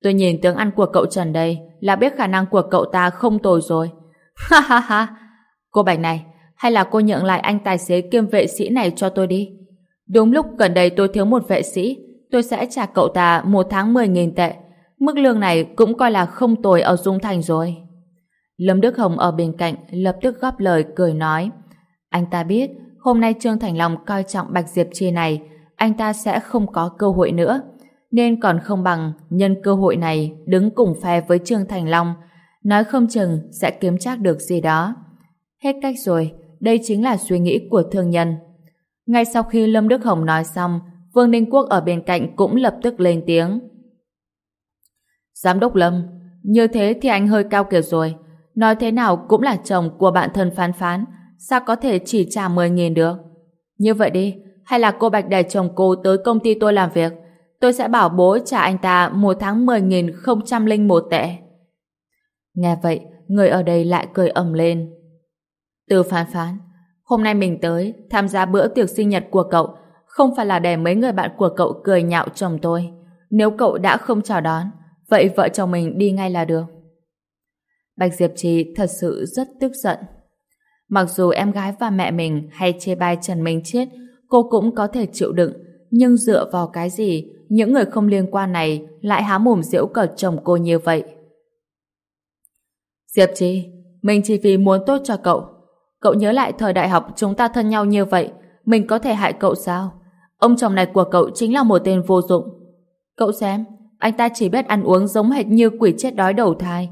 Tôi nhìn tướng ăn của cậu Trần đây là biết khả năng của cậu ta không tồi rồi. Ha ha ha! Cô Bạch này, hay là cô nhượng lại anh tài xế kiêm vệ sĩ này cho tôi đi. Đúng lúc gần đây tôi thiếu một vệ sĩ, tôi sẽ trả cậu ta một tháng 10.000 tệ. Mức lương này cũng coi là không tồi ở Dung Thành rồi. Lâm Đức Hồng ở bên cạnh lập tức góp lời cười nói anh ta biết hôm nay Trương Thành Long coi trọng Bạch Diệp Chi này anh ta sẽ không có cơ hội nữa nên còn không bằng nhân cơ hội này đứng cùng phe với Trương Thành Long nói không chừng sẽ kiếm chắc được gì đó. Hết cách rồi, đây chính là suy nghĩ của thương nhân. Ngay sau khi Lâm Đức Hồng nói xong, Vương Ninh Quốc ở bên cạnh cũng lập tức lên tiếng. Giám đốc Lâm, như thế thì anh hơi cao kiểu rồi. Nói thế nào cũng là chồng của bạn thân phán phán, sao có thể chỉ trả 10.000 được? Như vậy đi, hay là cô Bạch để chồng cô tới công ty tôi làm việc, tôi sẽ bảo bố trả anh ta một tháng 10.001 tệ. Nghe vậy, người ở đây lại cười ầm lên. Từ phán phán, Hôm nay mình tới tham gia bữa tiệc sinh nhật của cậu không phải là để mấy người bạn của cậu cười nhạo chồng tôi. Nếu cậu đã không chào đón, vậy vợ chồng mình đi ngay là được. Bạch Diệp Trì thật sự rất tức giận. Mặc dù em gái và mẹ mình hay chê bai Trần Minh Chết, cô cũng có thể chịu đựng, nhưng dựa vào cái gì những người không liên quan này lại há mồm giễu cợt chồng cô như vậy? Diệp Trì, mình chỉ vì muốn tốt cho cậu. Cậu nhớ lại thời đại học chúng ta thân nhau như vậy, mình có thể hại cậu sao? Ông chồng này của cậu chính là một tên vô dụng. Cậu xem, anh ta chỉ biết ăn uống giống hệt như quỷ chết đói đầu thai.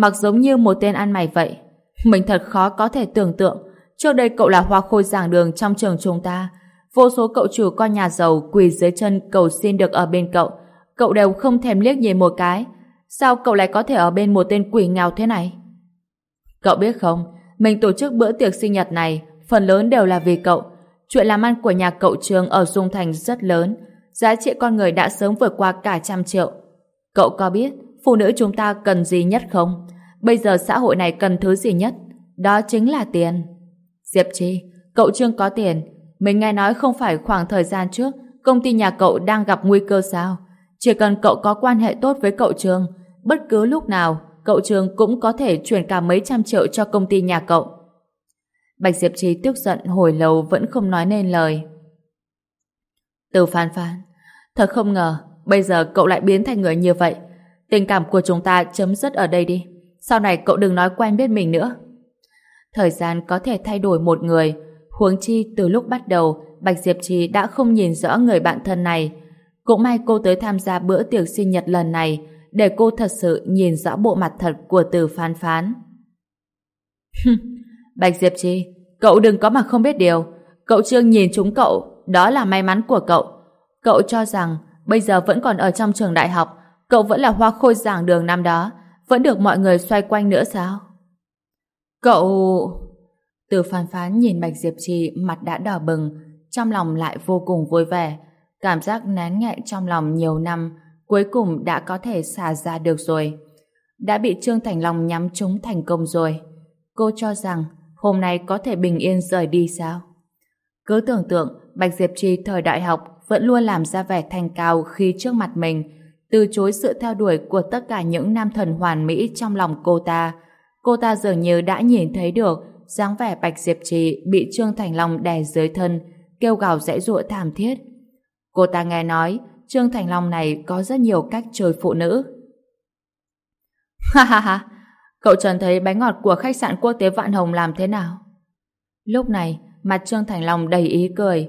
Mặc giống như một tên ăn mày vậy. Mình thật khó có thể tưởng tượng. Trước đây cậu là hoa khôi giảng đường trong trường chúng ta. Vô số cậu chủ con nhà giàu quỳ dưới chân cầu xin được ở bên cậu. Cậu đều không thèm liếc nhìn một cái. Sao cậu lại có thể ở bên một tên quỷ nghèo thế này? Cậu biết không, mình tổ chức bữa tiệc sinh nhật này phần lớn đều là vì cậu. Chuyện làm ăn của nhà cậu Trường ở Dung Thành rất lớn. Giá trị con người đã sớm vượt qua cả trăm triệu. Cậu có biết phụ nữ chúng ta cần gì nhất không? Bây giờ xã hội này cần thứ gì nhất? Đó chính là tiền. Diệp Chi, cậu Trương có tiền. Mình nghe nói không phải khoảng thời gian trước công ty nhà cậu đang gặp nguy cơ sao? Chỉ cần cậu có quan hệ tốt với cậu Trương, bất cứ lúc nào cậu Trương cũng có thể chuyển cả mấy trăm triệu cho công ty nhà cậu. Bạch Diệp Trì tức giận hồi lâu vẫn không nói nên lời. Từ phán phán, thật không ngờ, bây giờ cậu lại biến thành người như vậy. Tình cảm của chúng ta chấm dứt ở đây đi. Sau này cậu đừng nói quen biết mình nữa. Thời gian có thể thay đổi một người. Huống chi từ lúc bắt đầu, Bạch Diệp Trì đã không nhìn rõ người bạn thân này. Cũng may cô tới tham gia bữa tiệc sinh nhật lần này, để cô thật sự nhìn rõ bộ mặt thật của từ phán phán. Bạch Diệp Trì, cậu đừng có mà không biết điều. Cậu Trương nhìn chúng cậu, đó là may mắn của cậu. Cậu cho rằng bây giờ vẫn còn ở trong trường đại học, cậu vẫn là hoa khôi giảng đường năm đó, vẫn được mọi người xoay quanh nữa sao? Cậu... Từ phán phán nhìn Bạch Diệp Trì mặt đã đỏ bừng, trong lòng lại vô cùng vui vẻ. Cảm giác nén nghẹn trong lòng nhiều năm, cuối cùng đã có thể xả ra được rồi. Đã bị Trương Thành Long nhắm trúng thành công rồi. Cô cho rằng hôm nay có thể bình yên rời đi sao? Cứ tưởng tượng Bạch Diệp Trì thời đại học vẫn luôn làm ra vẻ thành cao khi trước mặt mình, từ chối sự theo đuổi của tất cả những nam thần hoàn mỹ trong lòng cô ta. Cô ta dường như đã nhìn thấy được dáng vẻ Bạch Diệp Trì bị Trương Thành Long đè dưới thân, kêu gào dãy dụa thảm thiết. Cô ta nghe nói Trương Thành Long này có rất nhiều cách chơi phụ nữ. Ha ha ha, cậu Trần thấy bánh ngọt của khách sạn quốc tế Vạn Hồng làm thế nào? Lúc này, mặt Trương Thành Long đầy ý cười.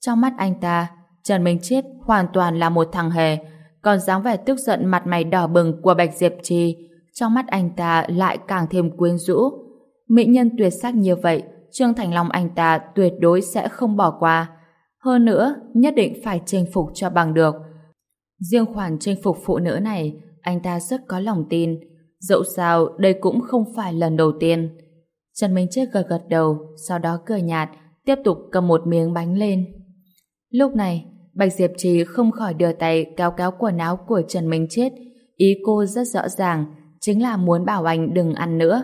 Trong mắt anh ta, Trần Minh Chiết hoàn toàn là một thằng hề, còn dáng vẻ tức giận mặt mày đỏ bừng của Bạch Diệp Trì, trong mắt anh ta lại càng thêm quyến rũ. Mỹ nhân tuyệt sắc như vậy, Trương Thành Long anh ta tuyệt đối sẽ không bỏ qua. Hơn nữa, nhất định phải chinh phục cho bằng được. Riêng khoản chinh phục phụ nữ này, anh ta rất có lòng tin. Dẫu sao, đây cũng không phải lần đầu tiên. Trần Minh Chết gật gật đầu, sau đó cười nhạt, tiếp tục cầm một miếng bánh lên. Lúc này, Bạch Diệp Trì không khỏi đưa tay kéo kéo quần áo của Trần Minh Chết. Ý cô rất rõ ràng, chính là muốn bảo anh đừng ăn nữa.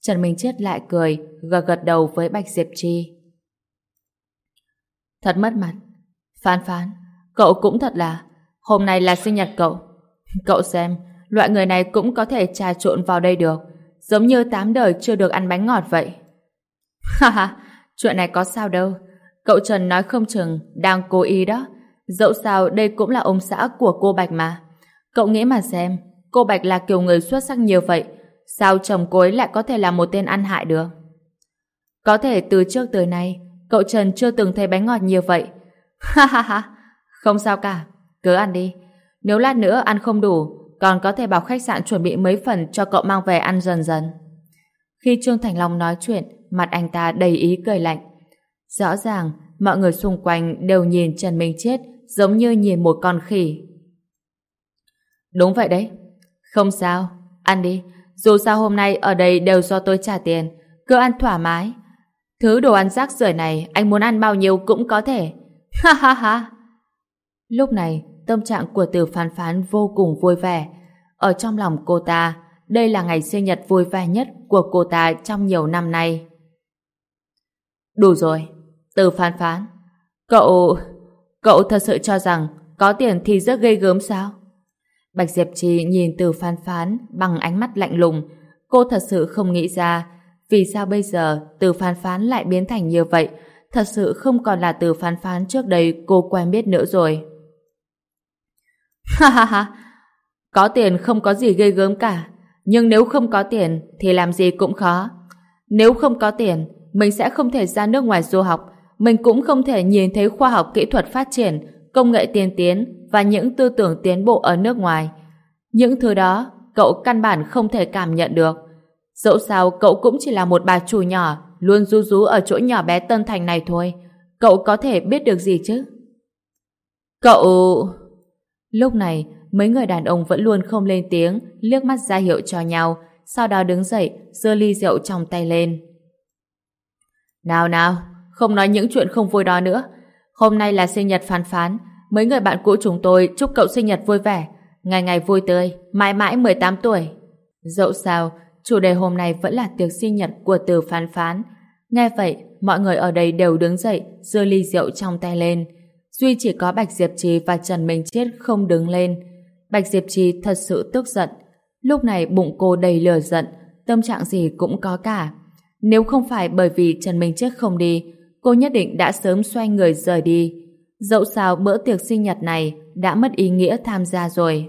Trần Minh Chết lại cười, gật gật đầu với Bạch Diệp Trì. Thật mất mặt. Phán phán, cậu cũng thật là... Hôm nay là sinh nhật cậu. Cậu xem, loại người này cũng có thể trà trộn vào đây được. Giống như tám đời chưa được ăn bánh ngọt vậy. Ha ha, chuyện này có sao đâu. Cậu Trần nói không chừng, đang cố ý đó. Dẫu sao đây cũng là ông xã của cô Bạch mà. Cậu nghĩ mà xem, cô Bạch là kiểu người xuất sắc nhiều vậy. Sao chồng cô ấy lại có thể là một tên ăn hại được? Có thể từ trước tới nay, cậu Trần chưa từng thấy bánh ngọt nhiều vậy. Ha ha ha, không sao cả, cứ ăn đi. Nếu lát nữa ăn không đủ, còn có thể bảo khách sạn chuẩn bị mấy phần cho cậu mang về ăn dần dần. Khi Trương Thành Long nói chuyện, mặt anh ta đầy ý cười lạnh. Rõ ràng, mọi người xung quanh đều nhìn Trần Minh Chết giống như nhìn một con khỉ. Đúng vậy đấy. Không sao, ăn đi. Dù sao hôm nay ở đây đều do tôi trả tiền, cứ ăn thoải mái. Thứ đồ ăn rác rưởi này anh muốn ăn bao nhiêu cũng có thể. Ha ha ha. Lúc này, tâm trạng của từ phán phán vô cùng vui vẻ. Ở trong lòng cô ta, đây là ngày sinh nhật vui vẻ nhất của cô ta trong nhiều năm nay. Đủ rồi. Từ phán phán. Cậu... Cậu thật sự cho rằng có tiền thì rất gây gớm sao? Bạch Diệp Trì nhìn từ phán phán bằng ánh mắt lạnh lùng. Cô thật sự không nghĩ ra vì sao bây giờ từ phán phán lại biến thành như vậy. Thật sự không còn là từ phán phán trước đây cô quen biết nữa rồi. Ha ha ha! Có tiền không có gì gây gớm cả. Nhưng nếu không có tiền thì làm gì cũng khó. Nếu không có tiền, mình sẽ không thể ra nước ngoài du học. Mình cũng không thể nhìn thấy khoa học kỹ thuật phát triển, công nghệ tiên tiến và những tư tưởng tiến bộ ở nước ngoài. Những thứ đó, cậu căn bản không thể cảm nhận được. Dẫu sao cậu cũng chỉ là một bà chủ nhỏ, luôn ru rú ở chỗ nhỏ bé Tân Thành này thôi. Cậu có thể biết được gì chứ? Cậu... Lúc này, mấy người đàn ông vẫn luôn không lên tiếng, liếc mắt ra hiệu cho nhau, sau đó đứng dậy, giơ ly rượu trong tay lên. Nào nào, không nói những chuyện không vui đó nữa. Hôm nay là sinh nhật phán phán, mấy người bạn cũ chúng tôi chúc cậu sinh nhật vui vẻ, ngày ngày vui tươi, mãi mãi 18 tuổi. Dẫu sao, chủ đề hôm nay vẫn là tiệc sinh nhật của từ phán phán. Nghe vậy, mọi người ở đây đều đứng dậy, dưa ly rượu trong tay lên. Duy chỉ có Bạch Diệp Trì và Trần Minh Chết không đứng lên. Bạch Diệp Trì thật sự tức giận. Lúc này bụng cô đầy lửa giận, tâm trạng gì cũng có cả. Nếu không phải bởi vì Trần Minh Chết không đi, cô nhất định đã sớm xoay người rời đi. Dẫu sao bữa tiệc sinh nhật này đã mất ý nghĩa tham gia rồi.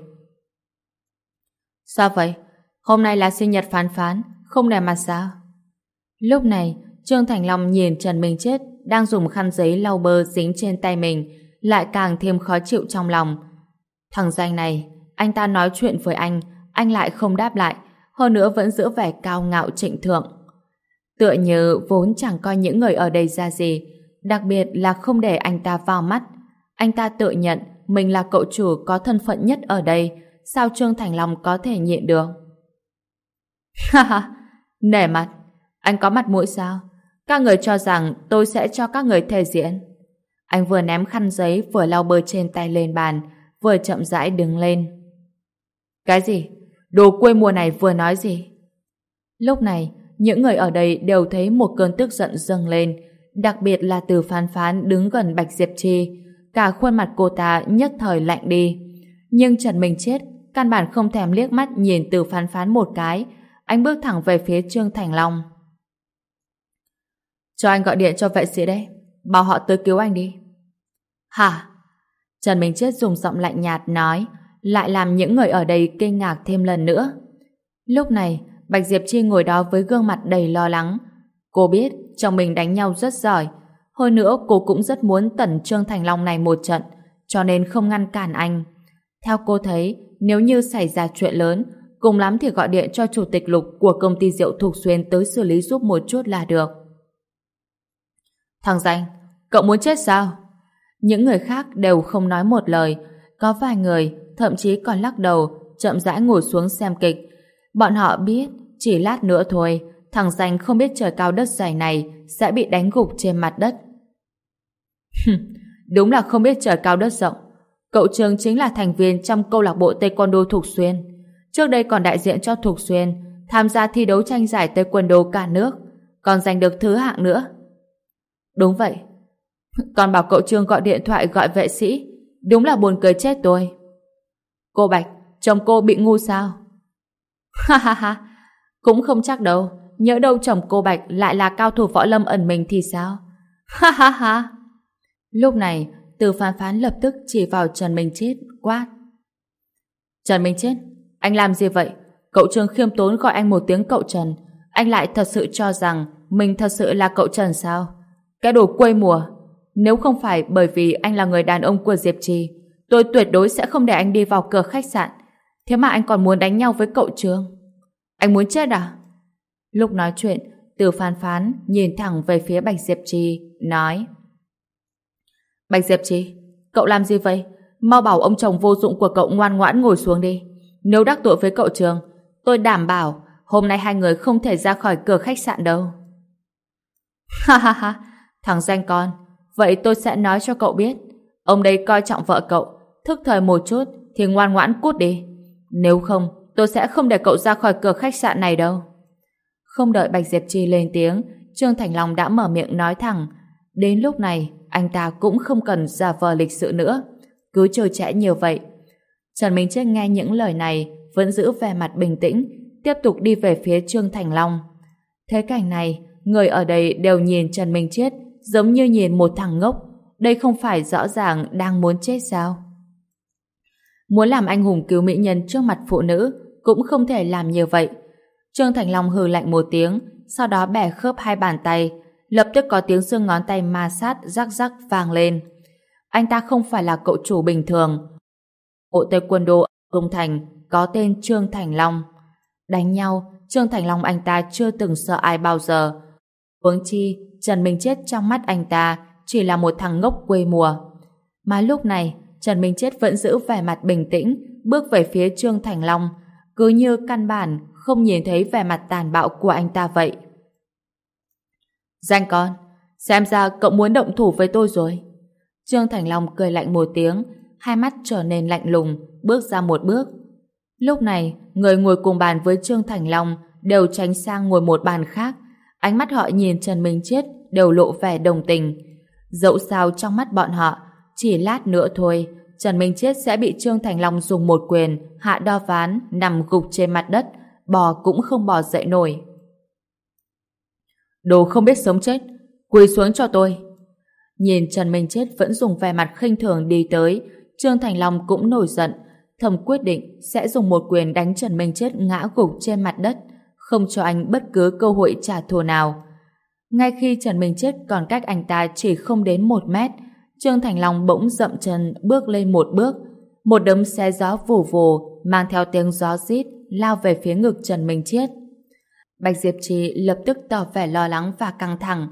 Sao vậy? Hôm nay là sinh nhật phán phán, không đè mặt sao? Lúc này, Trương Thành Long nhìn Trần Minh Chết đang dùng khăn giấy lau bơ dính trên tay mình, lại càng thêm khó chịu trong lòng. Thằng danh này, anh ta nói chuyện với anh, anh lại không đáp lại, hơn nữa vẫn giữ vẻ cao ngạo trịnh thượng. Tựa như vốn chẳng coi những người ở đây ra gì, đặc biệt là không để anh ta vào mắt. Anh ta tự nhận mình là cậu chủ có thân phận nhất ở đây, sao Trương Thành Long có thể nhịn được? Ha ha, nể mặt, anh có mặt mũi sao? Các người cho rằng tôi sẽ cho các người thể diễn. Anh vừa ném khăn giấy vừa lau bơ trên tay lên bàn, vừa chậm rãi đứng lên. Cái gì? Đồ quê mùa này vừa nói gì? Lúc này, những người ở đây đều thấy một cơn tức giận dâng lên, đặc biệt là từ phán phán đứng gần Bạch Diệp Chi. Cả khuôn mặt cô ta nhất thời lạnh đi. Nhưng Trần Minh Chết căn bản không thèm liếc mắt nhìn từ phán phán một cái. Anh bước thẳng về phía Trương Thành Long. Cho anh gọi điện cho vệ sĩ đấy. Bảo họ tới cứu anh đi. Hả? Trần Minh Chết dùng giọng lạnh nhạt nói lại làm những người ở đây kinh ngạc thêm lần nữa. Lúc này, Bạch Diệp Chi ngồi đó với gương mặt đầy lo lắng. Cô biết chồng mình đánh nhau rất giỏi. Hơn nữa cô cũng rất muốn tẩn Trương Thành Long này một trận, cho nên không ngăn cản anh. Theo cô thấy, nếu như xảy ra chuyện lớn, cùng lắm thì gọi điện cho chủ tịch lục của công ty rượu Thục Xuyên tới xử lý giúp một chút là được. Thằng danh, cậu muốn chết sao? Những người khác đều không nói một lời, có vài người thậm chí còn lắc đầu, chậm rãi ngồi xuống xem kịch. Bọn họ biết, chỉ lát nữa thôi, thằng danh không biết trời cao đất dày này sẽ bị đánh gục trên mặt đất. Đúng là không biết trời cao đất rộng. Cậu Trường chính là thành viên trong câu lạc bộ Taekwondo Thục Xuyên. Trước đây còn đại diện cho Thục Xuyên, tham gia thi đấu tranh giải Taekwondo cả nước, còn giành được thứ hạng nữa. Đúng vậy. Còn bảo cậu Trương gọi điện thoại gọi vệ sĩ, đúng là buồn cười chết tôi. Cô Bạch, chồng cô bị ngu sao? Ha ha ha, cũng không chắc đâu, nhớ đâu chồng cô Bạch lại là cao thủ võ lâm ẩn mình thì sao? Ha ha ha. Lúc này, từ phán phán lập tức chỉ vào Trần Minh Chết, quát. Trần Minh Chết, anh làm gì vậy? Cậu Trương khiêm tốn gọi anh một tiếng cậu Trần, anh lại thật sự cho rằng mình thật sự là cậu Trần sao? Cái đồ quê mùa. Nếu không phải bởi vì anh là người đàn ông của Diệp Trì, tôi tuyệt đối sẽ không để anh đi vào cửa khách sạn. Thế mà anh còn muốn đánh nhau với cậu Trương. Anh muốn chết à? Lúc nói chuyện, từ phán phán nhìn thẳng về phía Bạch Diệp Trì, nói Bạch Diệp Trì, cậu làm gì vậy? Mau bảo ông chồng vô dụng của cậu ngoan ngoãn ngồi xuống đi. Nếu đắc tội với cậu Trường, tôi đảm bảo hôm nay hai người không thể ra khỏi cửa khách sạn đâu. Ha ha ha, thằng danh con, vậy tôi sẽ nói cho cậu biết. Ông đây coi trọng vợ cậu, thức thời một chút thì ngoan ngoãn cút đi. Nếu không, tôi sẽ không để cậu ra khỏi cửa khách sạn này đâu. Không đợi Bạch Diệp chi lên tiếng, Trương Thành Long đã mở miệng nói thẳng. Đến lúc này, anh ta cũng không cần giả vờ lịch sự nữa. Cứ trôi chẽ nhiều vậy. Trần Minh Chết nghe những lời này, vẫn giữ vẻ mặt bình tĩnh, tiếp tục đi về phía Trương Thành Long. Thế cảnh này, người ở đây đều nhìn Trần Minh Chết giống như nhìn một thằng ngốc. Đây không phải rõ ràng đang muốn chết sao? Muốn làm anh hùng cứu mỹ nhân trước mặt phụ nữ cũng không thể làm như vậy. Trương Thành Long hừ lạnh một tiếng, sau đó bẻ khớp hai bàn tay, lập tức có tiếng xương ngón tay ma sát rắc rắc vang lên. Anh ta không phải là cậu chủ bình thường. Bộ tây quân đô Công Thành có tên Trương Thành Long. Đánh nhau, Trương Thành Long anh ta chưa từng sợ ai bao giờ. Huống chi, Trần Minh Chết trong mắt anh ta chỉ là một thằng ngốc quê mùa. Mà lúc này, Trần Minh Chết vẫn giữ vẻ mặt bình tĩnh, bước về phía Trương Thành Long, cứ như căn bản không nhìn thấy vẻ mặt tàn bạo của anh ta vậy. Danh con, xem ra cậu muốn động thủ với tôi rồi. Trương Thành Long cười lạnh một tiếng, hai mắt trở nên lạnh lùng, bước ra một bước. Lúc này, người ngồi cùng bàn với Trương Thành Long đều tránh sang ngồi một bàn khác. Ánh mắt họ nhìn Trần Minh Chết đều lộ vẻ đồng tình. Dẫu sao trong mắt bọn họ, chỉ lát nữa thôi, Trần Minh Chết sẽ bị Trương Thành Long dùng một quyền hạ đo ván nằm gục trên mặt đất, bò cũng không bò dậy nổi. Đồ không biết sống chết, quỳ xuống cho tôi. Nhìn Trần Minh Chết vẫn dùng vẻ mặt khinh thường đi tới, Trương Thành Long cũng nổi giận, thầm quyết định sẽ dùng một quyền đánh Trần Minh Chết ngã gục trên mặt đất, không cho anh bất cứ cơ hội trả thù nào. Ngay khi Trần Minh Chết còn cách anh ta chỉ không đến một mét, Trương Thành Long bỗng dậm chân bước lên một bước, một đấm xe gió vù vù mang theo tiếng gió rít lao về phía ngực Trần Minh Chết. Bạch Diệp Trì lập tức tỏ vẻ lo lắng và căng thẳng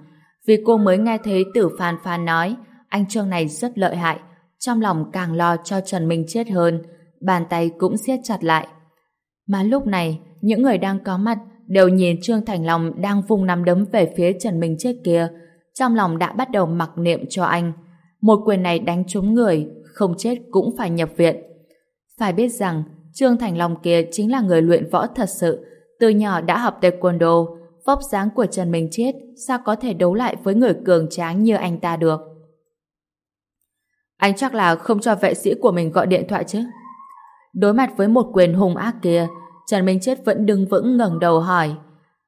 vì cô mới nghe thấy tử Phan Phan nói anh Trương này rất lợi hại trong lòng càng lo cho Trần Minh Chết hơn bàn tay cũng siết chặt lại. Mà lúc này những người đang có mặt đều nhìn Trương Thành Long đang vung nắm đấm về phía Trần Minh Chết kia trong lòng đã bắt đầu mặc niệm cho anh. Một quyền này đánh trúng người không chết cũng phải nhập viện. Phải biết rằng Trương Thành Long kia chính là người luyện võ thật sự từ nhỏ đã học taekwondo, vóc dáng của Trần Minh Chết sao có thể đấu lại với người cường tráng như anh ta được. Anh chắc là không cho vệ sĩ của mình gọi điện thoại chứ? Đối mặt với một quyền hung ác kia, Trần Minh Chết vẫn đứng vững ngẩng đầu hỏi.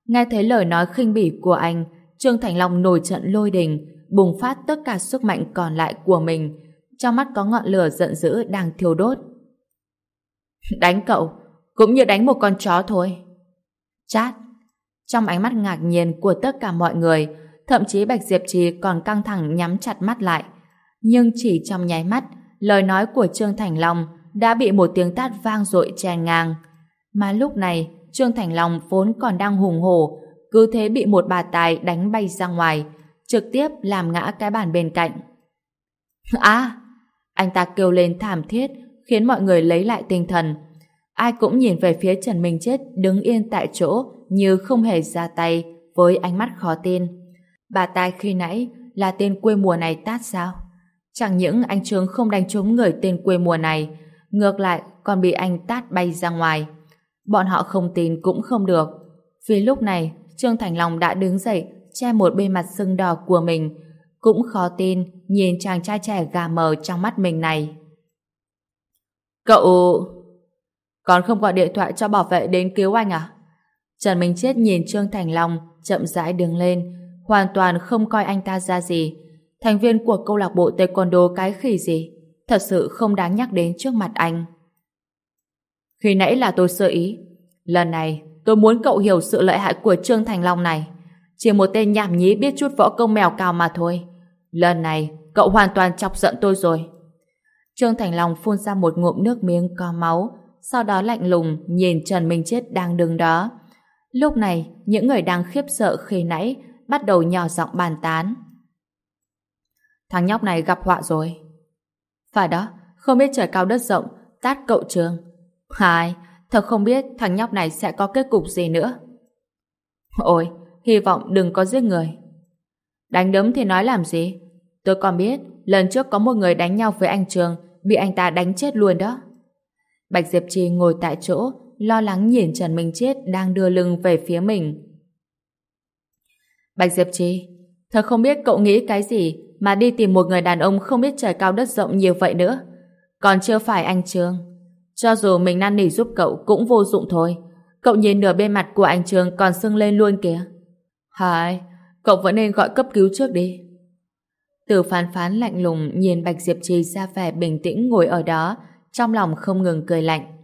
Nghe thấy lời nói khinh bỉ của anh, Trương Thành Long nổi trận lôi đình, bùng phát tất cả sức mạnh còn lại của mình. Trong mắt có ngọn lửa giận dữ đang thiêu đốt. Đánh cậu, cũng như đánh một con chó thôi. Chát. Trong ánh mắt ngạc nhiên của tất cả mọi người, thậm chí Bạch Diệp Trì còn căng thẳng nhắm chặt mắt lại. Nhưng chỉ trong nháy mắt, lời nói của Trương Thành Long đã bị một tiếng tát vang dội chèn ngang. Mà lúc này, Trương Thành Long vốn còn đang hùng hổ, cứ thế bị một bà tài đánh bay ra ngoài, trực tiếp làm ngã cái bàn bên cạnh. À! Anh ta kêu lên thảm thiết, khiến mọi người lấy lại tinh thần. Ai cũng nhìn về phía Trần Minh Chết đứng yên tại chỗ như không hề ra tay với ánh mắt khó tin. Bà tài khi nãy là tên quê mùa này tát sao? Chẳng những anh Trương không đánh trúng người tên quê mùa này, ngược lại còn bị anh tát bay ra ngoài. Bọn họ không tin cũng không được. Vì lúc này, Trương Thành Long đã đứng dậy, che một bên mặt sưng đỏ của mình. Cũng khó tin, nhìn chàng trai trẻ gà mờ trong mắt mình này. Cậu... Còn không gọi điện thoại cho bảo vệ đến cứu anh à? Trần Minh Chết nhìn Trương Thành Long chậm rãi đứng lên, hoàn toàn không coi anh ta ra gì. Thành viên của câu lạc bộ taekwondo cái khỉ gì? Thật sự không đáng nhắc đến trước mặt anh. Khi nãy là tôi sơ ý. Lần này, tôi muốn cậu hiểu sự lợi hại của Trương Thành Long này. Chỉ một tên nhảm nhí biết chút võ công mèo cào mà thôi. Lần này, cậu hoàn toàn chọc giận tôi rồi. Trương Thành Long phun ra một ngụm nước miếng có máu, sau đó lạnh lùng nhìn Trần Minh Chết đang đứng đó. Lúc này, những người đang khiếp sợ khi nãy bắt đầu nhỏ giọng bàn tán. Thằng nhóc này gặp họa rồi. Phải đó, không biết trời cao đất rộng, tát cậu trường. Hai, thật không biết thằng nhóc này sẽ có kết cục gì nữa. Ôi, hy vọng đừng có giết người. Đánh đấm thì nói làm gì? Tôi còn biết, lần trước có một người đánh nhau với anh Trường, bị anh ta đánh chết luôn đó. Bạch Diệp Trì ngồi tại chỗ, lo lắng nhìn Trần Minh Chết đang đưa lưng về phía mình. Bạch Diệp Trì, thật không biết cậu nghĩ cái gì mà đi tìm một người đàn ông không biết trời cao đất rộng như vậy nữa. Còn chưa phải anh Trương. Cho dù mình năn nỉ giúp cậu cũng vô dụng thôi. Cậu nhìn nửa bên mặt của anh Trương còn sưng lên luôn kìa. Hai, cậu vẫn nên gọi cấp cứu trước đi. Từ phán phán lạnh lùng nhìn Bạch Diệp Trì ra vẻ bình tĩnh ngồi ở đó, trong lòng không ngừng cười lạnh.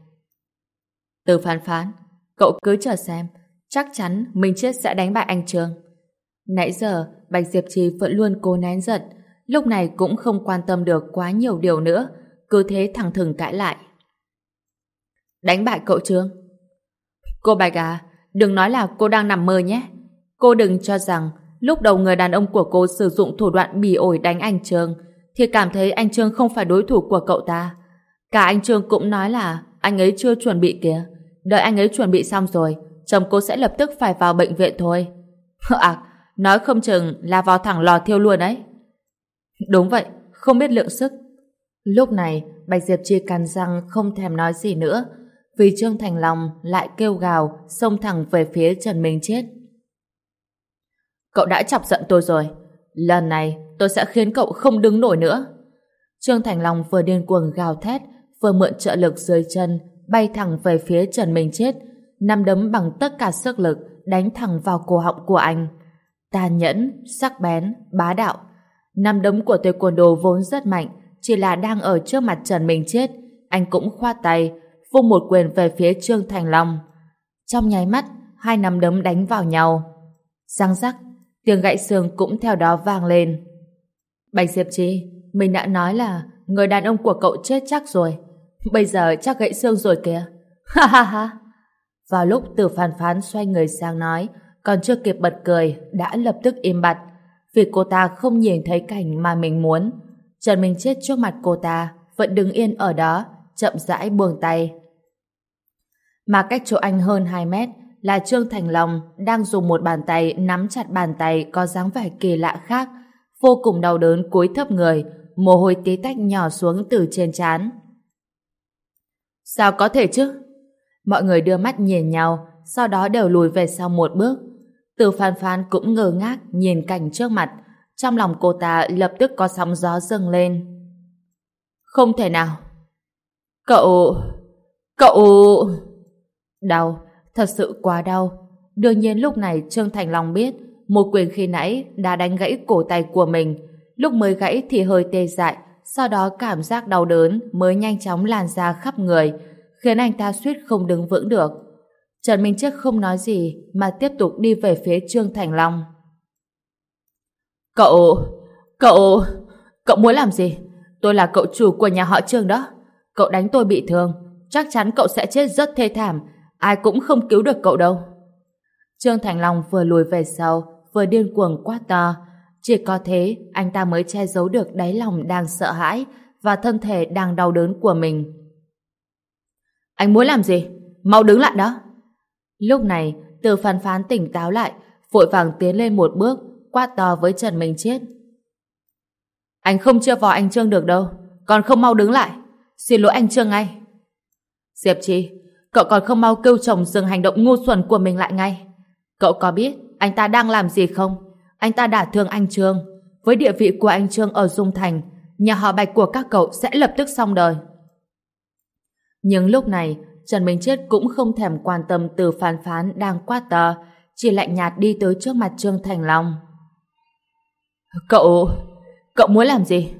Từ phán phán, cậu cứ chờ xem, chắc chắn mình chết sẽ đánh bại anh Trương. Nãy giờ, Bạch Diệp Trì vẫn luôn cố nén giận, lúc này cũng không quan tâm được quá nhiều điều nữa, cứ thế thẳng thừng cãi lại. Đánh bại cậu Trương. Cô Bạch à, đừng nói là cô đang nằm mơ nhé. Cô đừng cho rằng lúc đầu người đàn ông của cô sử dụng thủ đoạn bỉ ổi đánh anh Trương thì cảm thấy anh Trương không phải đối thủ của cậu ta. Cả anh Trương cũng nói là anh ấy chưa chuẩn bị kìa. Đợi anh ấy chuẩn bị xong rồi, chồng cô sẽ lập tức phải vào bệnh viện thôi. À, nói không chừng là vào thẳng lò thiêu luôn đấy. Đúng vậy, không biết lượng sức. Lúc này, Bạch Diệp Chi cắn răng không thèm nói gì nữa, vì Trương Thành Long lại kêu gào, xông thẳng về phía Trần Minh Chết. Cậu đã chọc giận tôi rồi. Lần này, tôi sẽ khiến cậu không đứng nổi nữa. Trương Thành Long vừa điên cuồng gào thét, vừa mượn trợ lực dưới chân, bay thẳng về phía Trần Minh Chết, nắm đấm bằng tất cả sức lực, đánh thẳng vào cổ họng của anh. Tàn nhẫn, sắc bén, bá đạo. Nắm đấm của tôi quần đồ vốn rất mạnh, chỉ là đang ở trước mặt Trần Minh Chết, anh cũng khoa tay, vung một quyền về phía Trương Thành Long. Trong nháy mắt, hai nắm đấm đánh vào nhau. Răng rắc, tiếng gãy xương cũng theo đó vang lên. Bạch Diệp Chi, mình đã nói là người đàn ông của cậu chết chắc rồi. Bây giờ chắc gãy xương rồi kìa. Ha ha ha. Vào lúc từ phản phán xoay người sang nói, còn chưa kịp bật cười, đã lập tức im bặt, vì cô ta không nhìn thấy cảnh mà mình muốn. Trần Minh chết trước mặt cô ta, vẫn đứng yên ở đó, chậm rãi buông tay. Mà cách chỗ anh hơn 2 mét là Trương Thành Long đang dùng một bàn tay nắm chặt bàn tay có dáng vẻ kỳ lạ khác, vô cùng đau đớn cúi thấp người, mồ hôi tí tách nhỏ xuống từ trên trán. Sao có thể chứ? Mọi người đưa mắt nhìn nhau, sau đó đều lùi về sau một bước. Từ phán phán cũng ngơ ngác nhìn cảnh trước mặt, trong lòng cô ta lập tức có sóng gió dâng lên. Không thể nào. Cậu... Cậu... Đau, thật sự quá đau. Đương nhiên lúc này Trương Thành Long biết một quyền khi nãy đã đánh gãy cổ tay của mình. Lúc mới gãy thì hơi tê dại, sau đó cảm giác đau đớn mới nhanh chóng lan ra khắp người, khiến anh ta suýt không đứng vững được. Trần Minh chất không nói gì mà tiếp tục đi về phía Trương Thành Long. Cậu... cậu... cậu muốn làm gì? Tôi là cậu chủ của nhà họ Trương đó. Cậu đánh tôi bị thương, chắc chắn cậu sẽ chết rất thê thảm, ai cũng không cứu được cậu đâu. Trương Thành Long vừa lùi về sau, vừa điên cuồng quát to. Chỉ có thế, anh ta mới che giấu được đáy lòng đang sợ hãi và thân thể đang đau đớn của mình. Anh muốn làm gì? Mau đứng lại đó. Lúc này, từ phán phán tỉnh táo lại, vội vàng tiến lên một bước, quát to với Trần Minh Chết. Anh không chưa vào anh Trương được đâu, còn không mau đứng lại. Xin lỗi anh Trương ngay. Diệp Chi, cậu còn không mau kêu chồng dừng hành động ngu xuẩn của mình lại ngay. Cậu có biết anh ta đang làm gì không? Anh ta đả thương anh Trương. Với địa vị của anh Trương ở Dung Thành, nhà họ Bạch của các cậu sẽ lập tức xong đời. Nhưng lúc này, Trần Minh Chết cũng không thèm quan tâm từ phán phán đang quát tờ, chỉ lạnh nhạt đi tới trước mặt Trương Thành Long. Cậu... cậu muốn làm gì?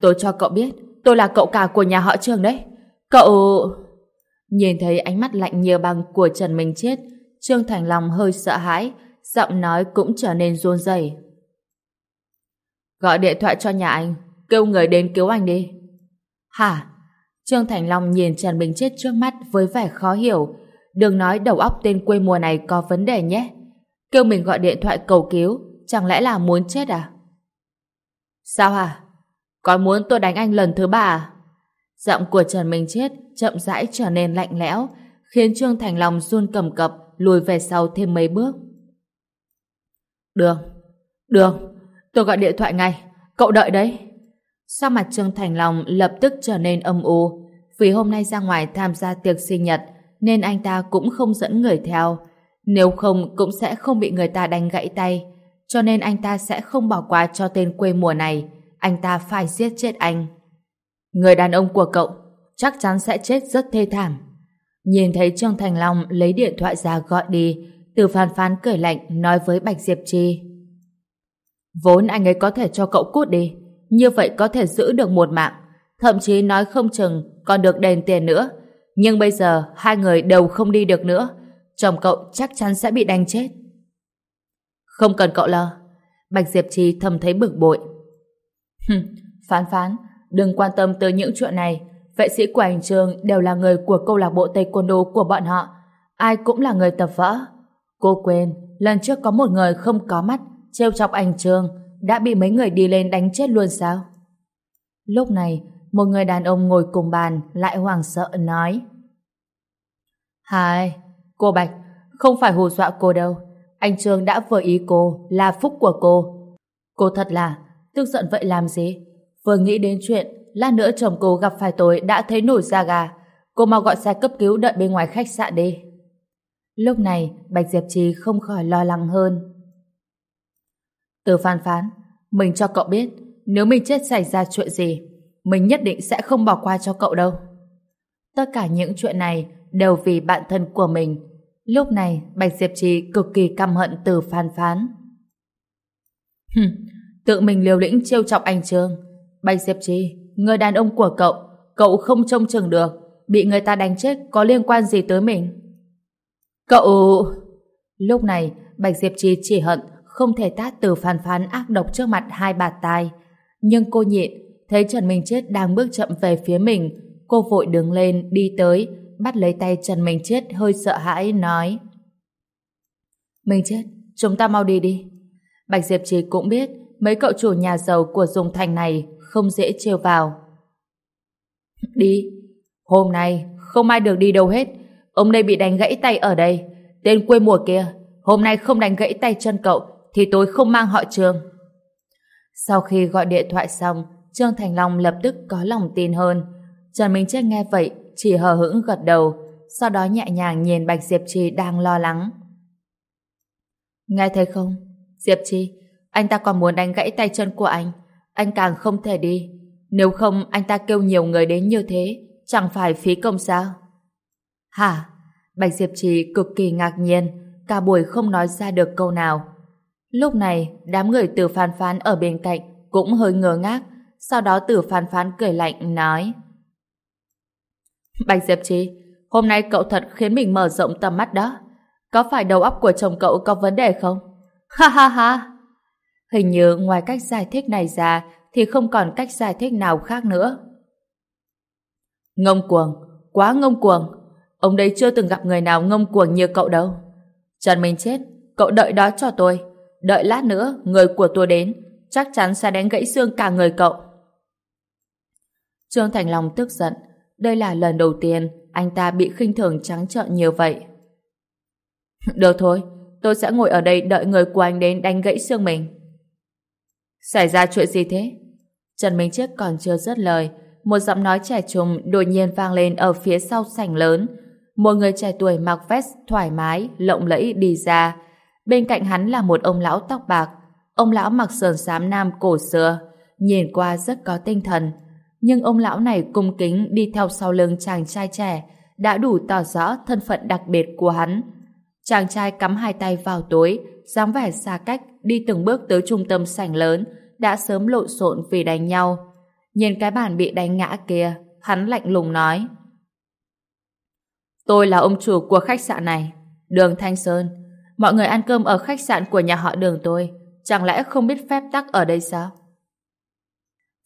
Tôi cho cậu biết, tôi là cậu cả của nhà họ Trương đấy. Cậu... Nhìn thấy ánh mắt lạnh như băng của Trần Minh Chết, Trương Thành Long hơi sợ hãi, giọng nói cũng trở nên run rẩy. Gọi điện thoại cho nhà anh, kêu người đến cứu anh đi. Hả? Trương Thành Long nhìn Trần Minh Chết trước mắt với vẻ khó hiểu. Đừng nói đầu óc tên quê mùa này có vấn đề nhé. Kêu mình gọi điện thoại cầu cứu, chẳng lẽ là muốn chết à? Sao hả? Có muốn tôi đánh anh lần thứ ba à? Giọng của Trần Minh Chết chậm rãi trở nên lạnh lẽo, khiến Trương Thành Long run cầm cập, lùi về sau thêm mấy bước. được được tôi gọi điện thoại ngay, cậu đợi đấy. Sao mặt Trương Thành Long lập tức trở nên âm u, vì hôm nay ra ngoài tham gia tiệc sinh nhật, nên anh ta cũng không dẫn người theo. Nếu không cũng sẽ không bị người ta đánh gãy tay. cho nên anh ta sẽ không bỏ qua cho tên quê mùa này. Anh ta phải giết chết anh. Người đàn ông của cậu chắc chắn sẽ chết rất thê thảm. Nhìn thấy Trương Thành Long lấy điện thoại ra gọi đi, từ phàn phán cười lạnh nói với Bạch Diệp Chi. Vốn anh ấy có thể cho cậu cút đi, như vậy có thể giữ được một mạng, thậm chí nói không chừng còn được đền tiền nữa. Nhưng bây giờ hai người đều không đi được nữa, chồng cậu chắc chắn sẽ bị đánh chết. Không cần cậu lo. Bạch Diệp Chi thầm thấy bực bội. phán phán, đừng quan tâm tới những chuyện này. Vệ sĩ của hành trường đều là người của câu lạc bộ taekwondo của bọn họ. Ai cũng là người tập võ. Cô quên, lần trước có một người không có mắt, trêu chọc anh trường đã bị mấy người đi lên đánh chết luôn sao? Lúc này, một người đàn ông ngồi cùng bàn lại hoảng sợ nói. Hai, cô Bạch, không phải hù dọa cô đâu. Anh Trương đã vừa ý cô, là phúc của cô. Cô thật là, tức giận vậy làm gì? Vừa nghĩ đến chuyện, lát nữa chồng cô gặp phải tôi đã thấy nổi da gà. Cô mau gọi xe cấp cứu đợi bên ngoài khách sạn đi. Lúc này, Bạch Diệp Trì không khỏi lo lắng hơn. Từ phán phán, mình cho cậu biết, nếu mình chết xảy ra chuyện gì, mình nhất định sẽ không bỏ qua cho cậu đâu. Tất cả những chuyện này đều vì bạn thân của mình, Lúc này, Bạch Diệp Trì cực kỳ căm hận từ phán phán. Hừm, tự mình liều lĩnh trêu chọc anh Trương. Bạch Diệp Trì, người đàn ông của cậu, cậu không trông chừng được, bị người ta đánh chết có liên quan gì tới mình? Cậu... Lúc này, Bạch Diệp Trì chỉ hận không thể tát từ phản phán ác độc trước mặt hai bà tai. Nhưng cô nhịn, thấy Trần Minh Chết đang bước chậm về phía mình, cô vội đứng lên, đi tới, bắt lấy tay Trần Minh Chết hơi sợ hãi nói Minh Chết, chúng ta mau đi đi. Bạch Diệp Trì cũng biết mấy cậu chủ nhà giàu của Dung Thành này không dễ trêu vào. Đi. Hôm nay không ai được đi đâu hết. Ông đây bị đánh gãy tay ở đây. Tên quê mùa kia, hôm nay không đánh gãy tay chân cậu thì tôi không mang họ trường. Sau khi gọi điện thoại xong, Trương Thành Long lập tức có lòng tin hơn. Trần Minh Chết nghe vậy chỉ hờ hững gật đầu, sau đó nhẹ nhàng nhìn Bạch Diệp Trì đang lo lắng. Nghe thấy không? Diệp Trì, anh ta còn muốn đánh gãy tay chân của anh. Anh càng không thể đi. Nếu không anh ta kêu nhiều người đến như thế, chẳng phải phí công sao? Hả? Bạch Diệp Trì cực kỳ ngạc nhiên, cả buổi không nói ra được câu nào. Lúc này, đám người từ phán phán ở bên cạnh cũng hơi ngơ ngác, sau đó từ phán phán cười lạnh nói Bạch Diệp Trì, hôm nay cậu thật khiến mình mở rộng tầm mắt đó. Có phải đầu óc của chồng cậu có vấn đề không? Ha ha ha! Hình như ngoài cách giải thích này ra thì không còn cách giải thích nào khác nữa. Ngông cuồng, quá ngông cuồng. Ông đây chưa từng gặp người nào ngông cuồng như cậu đâu. Trần Minh chết, cậu đợi đó cho tôi. Đợi lát nữa, người của tôi đến, chắc chắn sẽ đánh gãy xương cả người cậu. Trương Thành Long tức giận, đây là lần đầu tiên anh ta bị khinh thường trắng trợn như vậy. Được thôi, tôi sẽ ngồi ở đây đợi người của anh đến đánh gãy xương mình. Xảy ra chuyện gì thế? Trần Minh Chiếc còn chưa dứt lời, một giọng nói trẻ trung đột nhiên vang lên ở phía sau sảnh lớn. Một người trẻ tuổi mặc vest thoải mái, lộng lẫy đi ra. Bên cạnh hắn là một ông lão tóc bạc. Ông lão mặc sườn xám nam cổ xưa, nhìn qua rất có tinh thần nhưng ông lão này cung kính đi theo sau lưng chàng trai trẻ đã đủ tỏ rõ thân phận đặc biệt của hắn. Chàng trai cắm hai tay vào túi, dáng vẻ xa cách đi từng bước tới trung tâm sảnh lớn, đã sớm lộn xộn vì đánh nhau. Nhìn cái bàn bị đánh ngã kia, hắn lạnh lùng nói. Tôi là ông chủ của khách sạn này, đường Thanh Sơn. Mọi người ăn cơm ở khách sạn của nhà họ đường tôi, chẳng lẽ không biết phép tắc ở đây sao?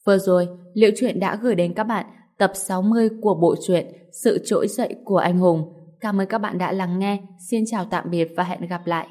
Vừa rồi, Liệu Chuyện đã gửi đến các bạn tập 60 của bộ truyện Sự trỗi dậy của anh hùng. Cảm ơn các bạn đã lắng nghe. Xin chào tạm biệt và hẹn gặp lại.